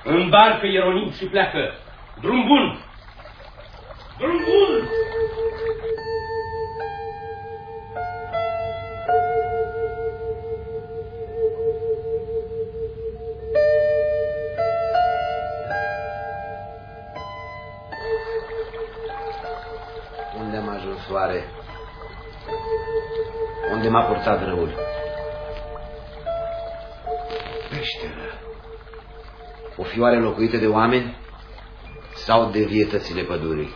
Îmbarcă Ieronim și pleacă. Drum bun! Drum bun! Unde am ajuns oare? Unde m-a purtat răul? Peșteră. O fioare locuită de oameni sau de vietățile pădurii?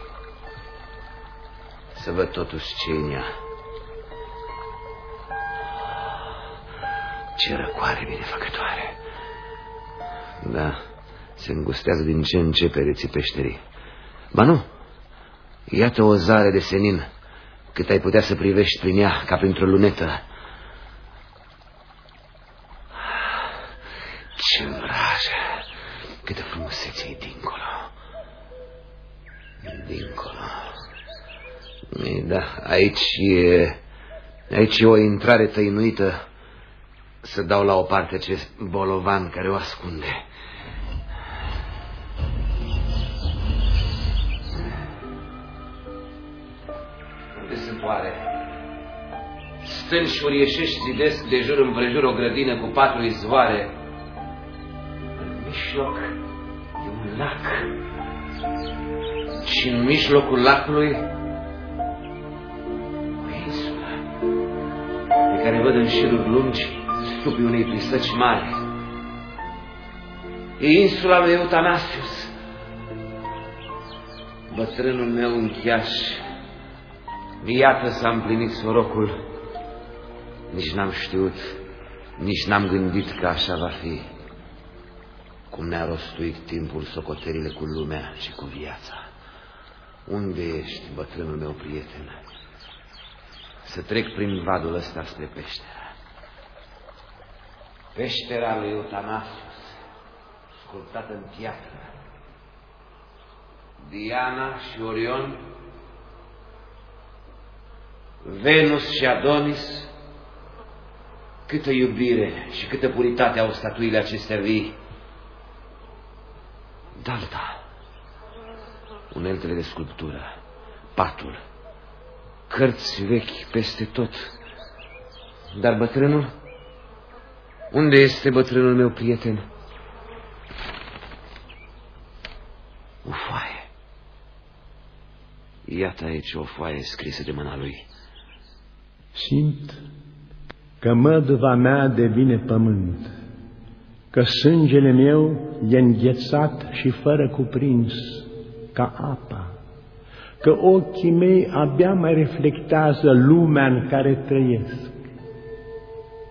Să văd totuși ce în ea. Ce răcoare binefăcătoare. Da, se îngustează din ce în ce pereții peșterii. Ba nu, iată o zare de senin, cât ai putea să privești prin ea, ca printr-o lunetă. Ce vrajă, câtă frumusețe e dincolo. Dincolo. Ei, Da, aici e... Aici e o intrare tăinuită să dau la o parte acest bolovan care o ascunde. Unde sunt oare? Stâni și urieșești zidesc de jur împrejur o grădină cu patru izvoare. În mijloc e un lac. Și în mijlocul lacului o insulă pe care văd în șiruri lungi stupii unei plisăci mari. E insula lui Eutanasius, bătrânul meu închiaș. Iată s-a împlinit sorocul. Nici n-am știut, nici n-am gândit că așa va fi. Cum ne-a rostuit timpul socoterile cu lumea și cu viața. Unde ești, bătrânul meu prieten? Să trec prin vadul ăsta spre peștera. Peștera lui Eutanasius, sculptată în piatră. Diana și Orion, Venus și Adonis, câtă iubire și câtă puritate au statuile acestea vii. Dalta, uneltele de sculptură, patul, cărți vechi peste tot. Dar bătrânul? Unde este bătrânul meu prieten? O foaie. Iată aici o foaie scrisă de mâna lui. Simt că măduva mea devine pământ, că sângele meu e înghețat și fără cuprins, ca apa, că ochii mei abia mai reflectează lumea în care trăiesc.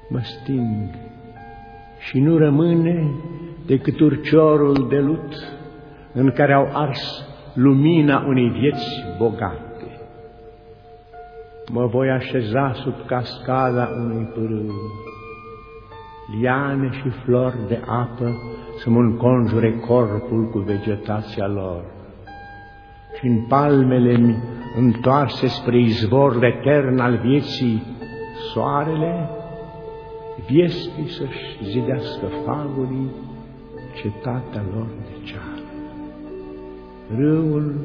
Mă sting și nu rămâne decât urciorul de lut în care au ars lumina unei vieți bogate. Mă voi așeza sub cascada unui pârâu, liane și flori de apă să-mi înconjure corpul cu vegetația lor. Și în palmele mi întoarse spre izvorul etern al vieții, soarele, viespii să-și zidească fagurii cetatea lor de ceară. Râul,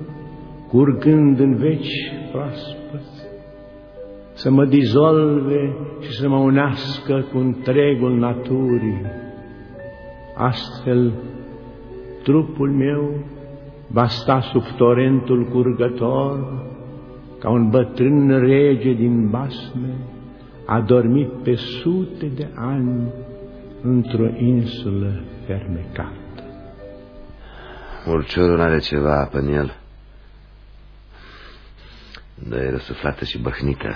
curgând în veci proaspăți, să mă dizolve și să mă unească cu întregul naturii. Astfel, trupul meu va sta sub torentul curgător, ca un bătrân rege din basme, adormit pe sute de ani într-o insulă fermecată. Urciorul are ceva apă în el. Dar e răsuflată și băhnită.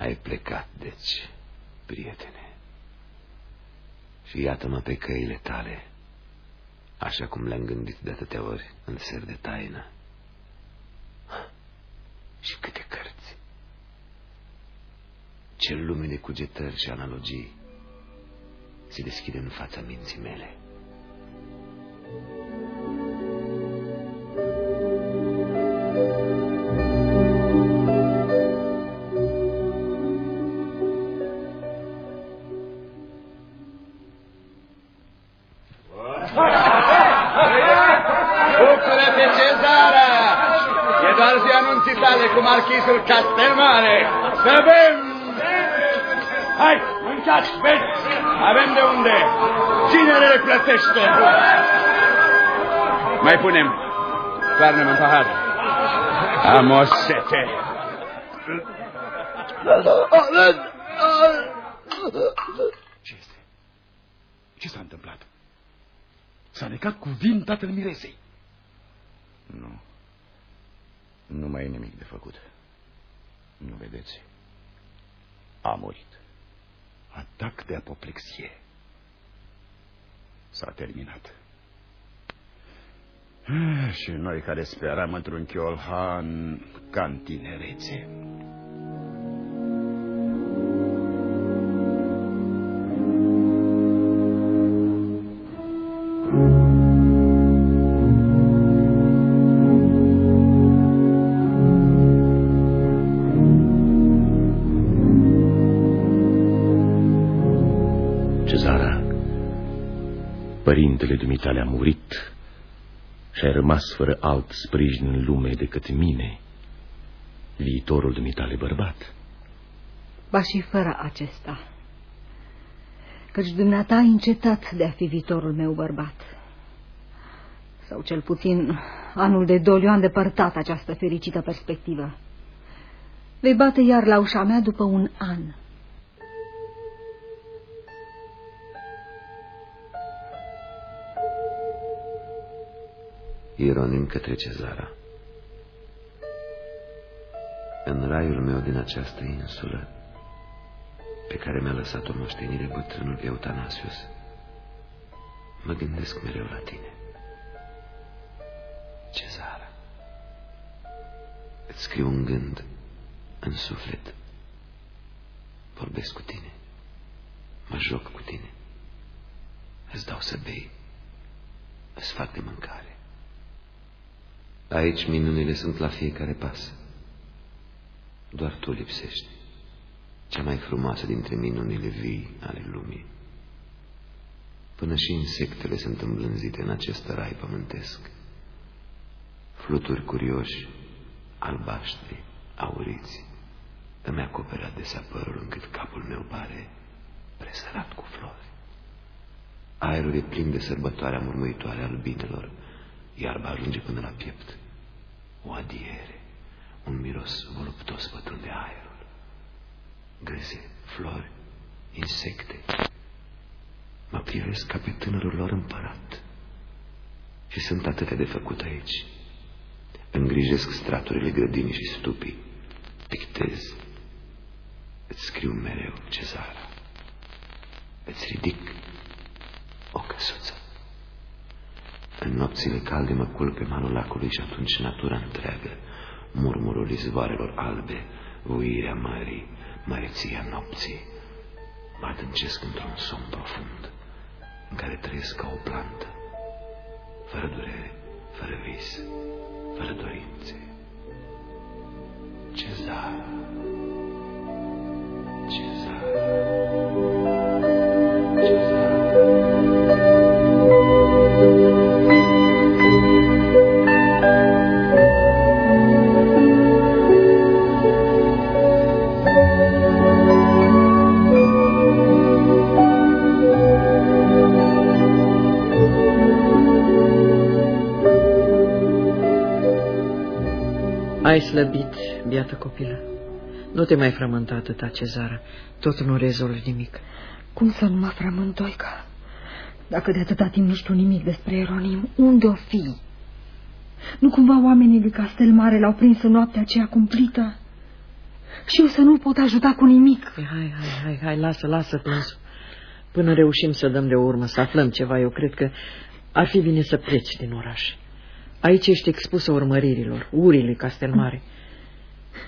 Ai plecat, deci, prietene. Și iată-mă pe căile tale, așa cum le-am gândit de atâtea ori în ser de taină. Și câte cărți! Ce lume de cugetări și analogii se deschide în fața minții mele. Marchisul Castelmare. Să bem! Hai, mâncați, beți! Avem de unde! Cine le plătește? Mai punem Toarnă-mă în pahar. Am o sete. Ce este? Ce s-a întâmplat? S-a necat cu vin tatăl miresei. Nu. Nu mai e nimic de făcut. Nu vedeți? A murit. Atac de apoplexie. S-a terminat. Ah, și noi care speram într-un chiolhan ca în tinerețe. Părintele dumitale a murit și ai rămas fără alt sprijin în lume decât mine, viitorul dumitale bărbat. Ba și fără acesta. Căci dumneata ai încetat de a fi viitorul meu bărbat. Sau cel puțin anul de doliu a îndepărtat această fericită perspectivă. Vei bate iar la ușa mea după un an. Ieronim către cezara. În raiul meu din această insulă, pe care mi-a lăsat o moștenire bătrânul Eutanasius, mă gândesc mereu la tine. Cezara, îți scriu un gând în suflet. Vorbesc cu tine, mă joc cu tine, îți dau să bei, îți fac de mâncare. Aici minunile sunt la fiecare pas. Doar tu lipsești, cea mai frumoasă dintre minunile vii ale lumii. Până și insectele sunt îmblânzite în acest rai pământesc. Fluturi curioși, albaștri, auriți, îmi acoperă adesea părul încât capul meu pare presărat cu flori. Aerul e plin de sărbătoarea murmuitoare albinelor, iarba ajunge până la piept. O adiere, un miros voluptos pătrunde aerul. Gâze, flori, insecte. Mă privesc ca pe tânărul lor împărat. Și sunt atâtea de făcut aici. Îngrijesc straturile grădinii și stupii. Pictez. Îți scriu mereu, cezara. Îți ridic o căsuță. În nopțile calde mă culc pe malul lacului și atunci natura întreagă, murmurul izvoarelor albe, uirea mării, măreția nopții, mă adâncesc într-un somn profund, în care trăiesc ca o plantă, fără durere, fără vis, fără dorințe. Cezar, Cezar, Cezar. Ai slăbit, biată copilă. Nu te mai frământa atâta, cezară. Tot nu rezolvi nimic. Cum să nu mă frământ, Doica? Dacă de atâta timp nu știu nimic despre Eronim, unde o fi? Nu cumva oamenii de Castel Mare l-au prins în noaptea aceea cumplită? Și eu să nu-l pot ajuta cu nimic. Hai, hai, hai, hai, hai lasă, lasă plânsul. Până reușim să dăm de urmă, să aflăm ceva, eu cred că ar fi bine să pleci din oraș. Aici ești expusă urmăririlor, urii lui Castelmare.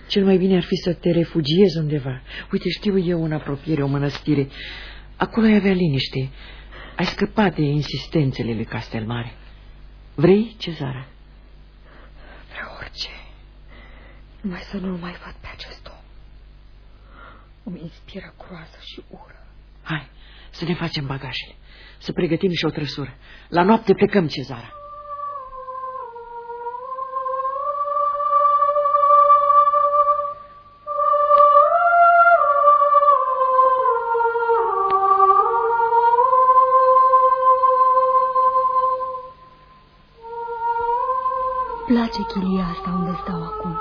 Cel mai bine ar fi să te refugiezi undeva. Uite, știu eu în apropiere o mănăstire. Acolo ai avea liniște. Ai scăpat de insistențele lui Castelmare. Vrei, Cezara? Vreau orice. Numai să nu-l mai văd pe acest om. Îmi inspiră groază și ură. Hai, să ne facem bagajele. Să pregătim și o trăsură. La noapte plecăm, Cezara. Chilia asta unde stau acum.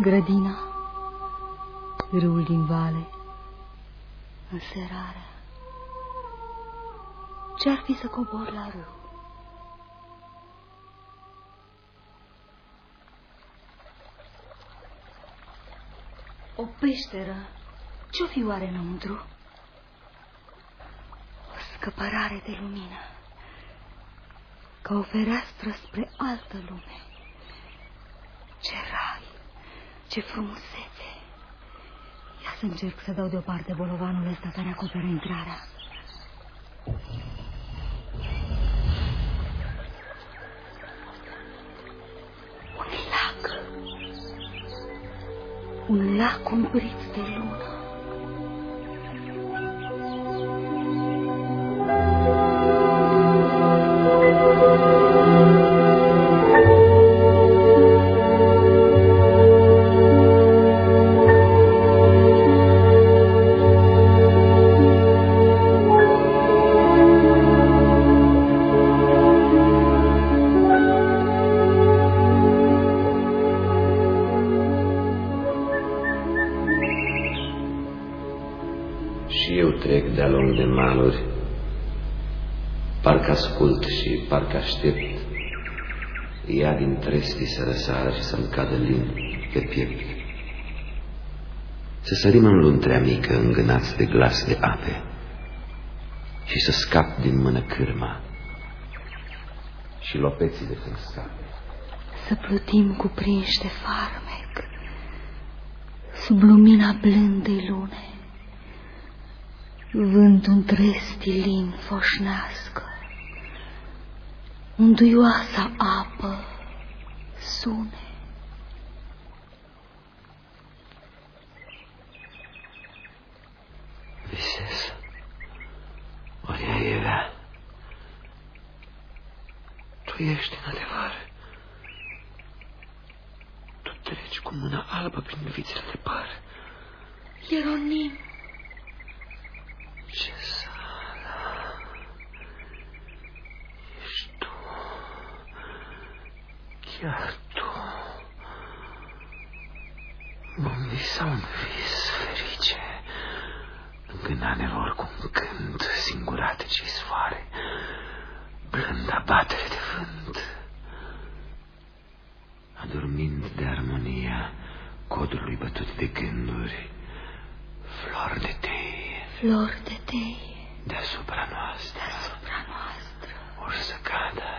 Grădina, râul din vale, înserarea. Ce-ar fi să cobor la râu? O peșteră. Ce-o fi oare înăuntru? O scăpărare de lumină. Ca o fereastră spre altă lume. Ce rai, ce frumusețe. Ia să încerc să dau deoparte bolovanul ăsta care acoperă intrarea. un lac umbrit de lună. Ea din trestii să răsară și să-mi cadă lin pe piept. Să sărim în luntrea mică îngânați de glas de ape și să scap din mână cârma și lopeții de când scape. Să plutim cuprinși de farmec sub lumina blândei lune, vântul trestilin foșnească unduioasa apă sune. Visez. Ori e ea. Tu ești în adevăr. Tu treci cu mâna albă prin vițele de păr. Ieronim. Ce Chiar tu mă visa un vis ferice. Îngânane vor cu un cânt singurate ce soare Blânda batere de vânt Adormind de armonia codului bătut de gânduri Flor de tei. Flor de tei. Deasupra noastră. Deasupra noastră. Or să cadă Or să cadă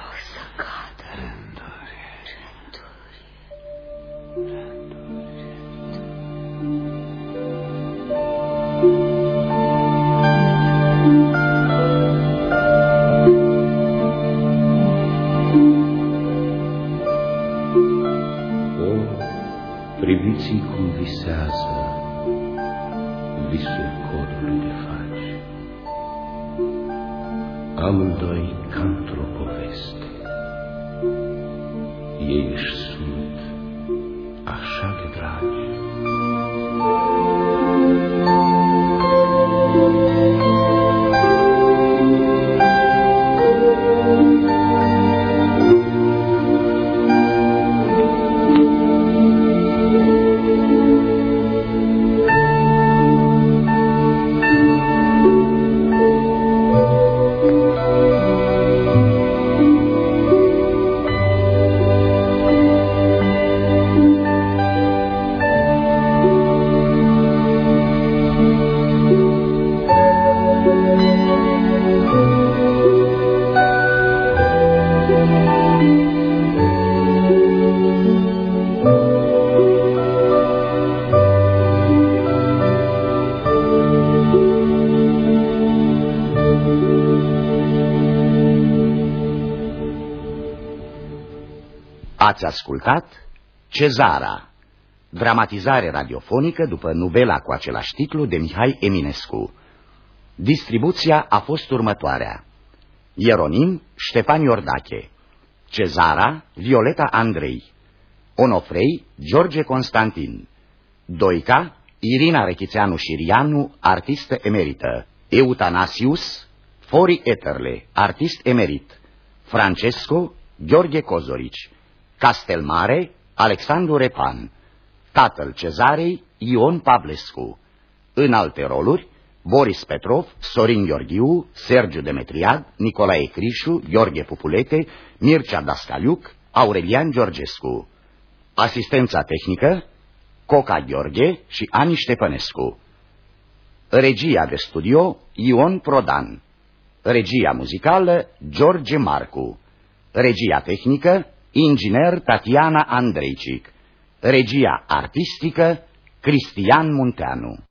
priviți cum visează visul codului de faci. Amândoi ca într-o poveste. Ei își Ați ascultat Cezara, dramatizare radiofonică după novela cu același titlu de Mihai Eminescu. Distribuția a fost următoarea. Ieronim Ștefan Iordache Cezara Violeta Andrei Onofrei George Constantin Doica Irina Rechițeanu Șirianu, artistă emerită Eutanasius Fori Eterle, artist emerit Francesco Gheorghe Cozorici, Castelmare, Alexandru Repan, tatăl cezarei Ion Pavlescu, în alte roluri, Boris Petrov, Sorin Gheorghiu, Sergiu Demetriad, Nicolae Crișu, Gheorghe Pupulete, Mircea Dascaliuc, Aurelian Georgescu. Asistența tehnică, Coca Gheorghe și Ani Ștepănescu. Regia de studio, Ion Prodan. Regia muzicală, George Marcu. Regia tehnică, inginer Tatiana Andreicic. Regia artistică, Cristian Munteanu.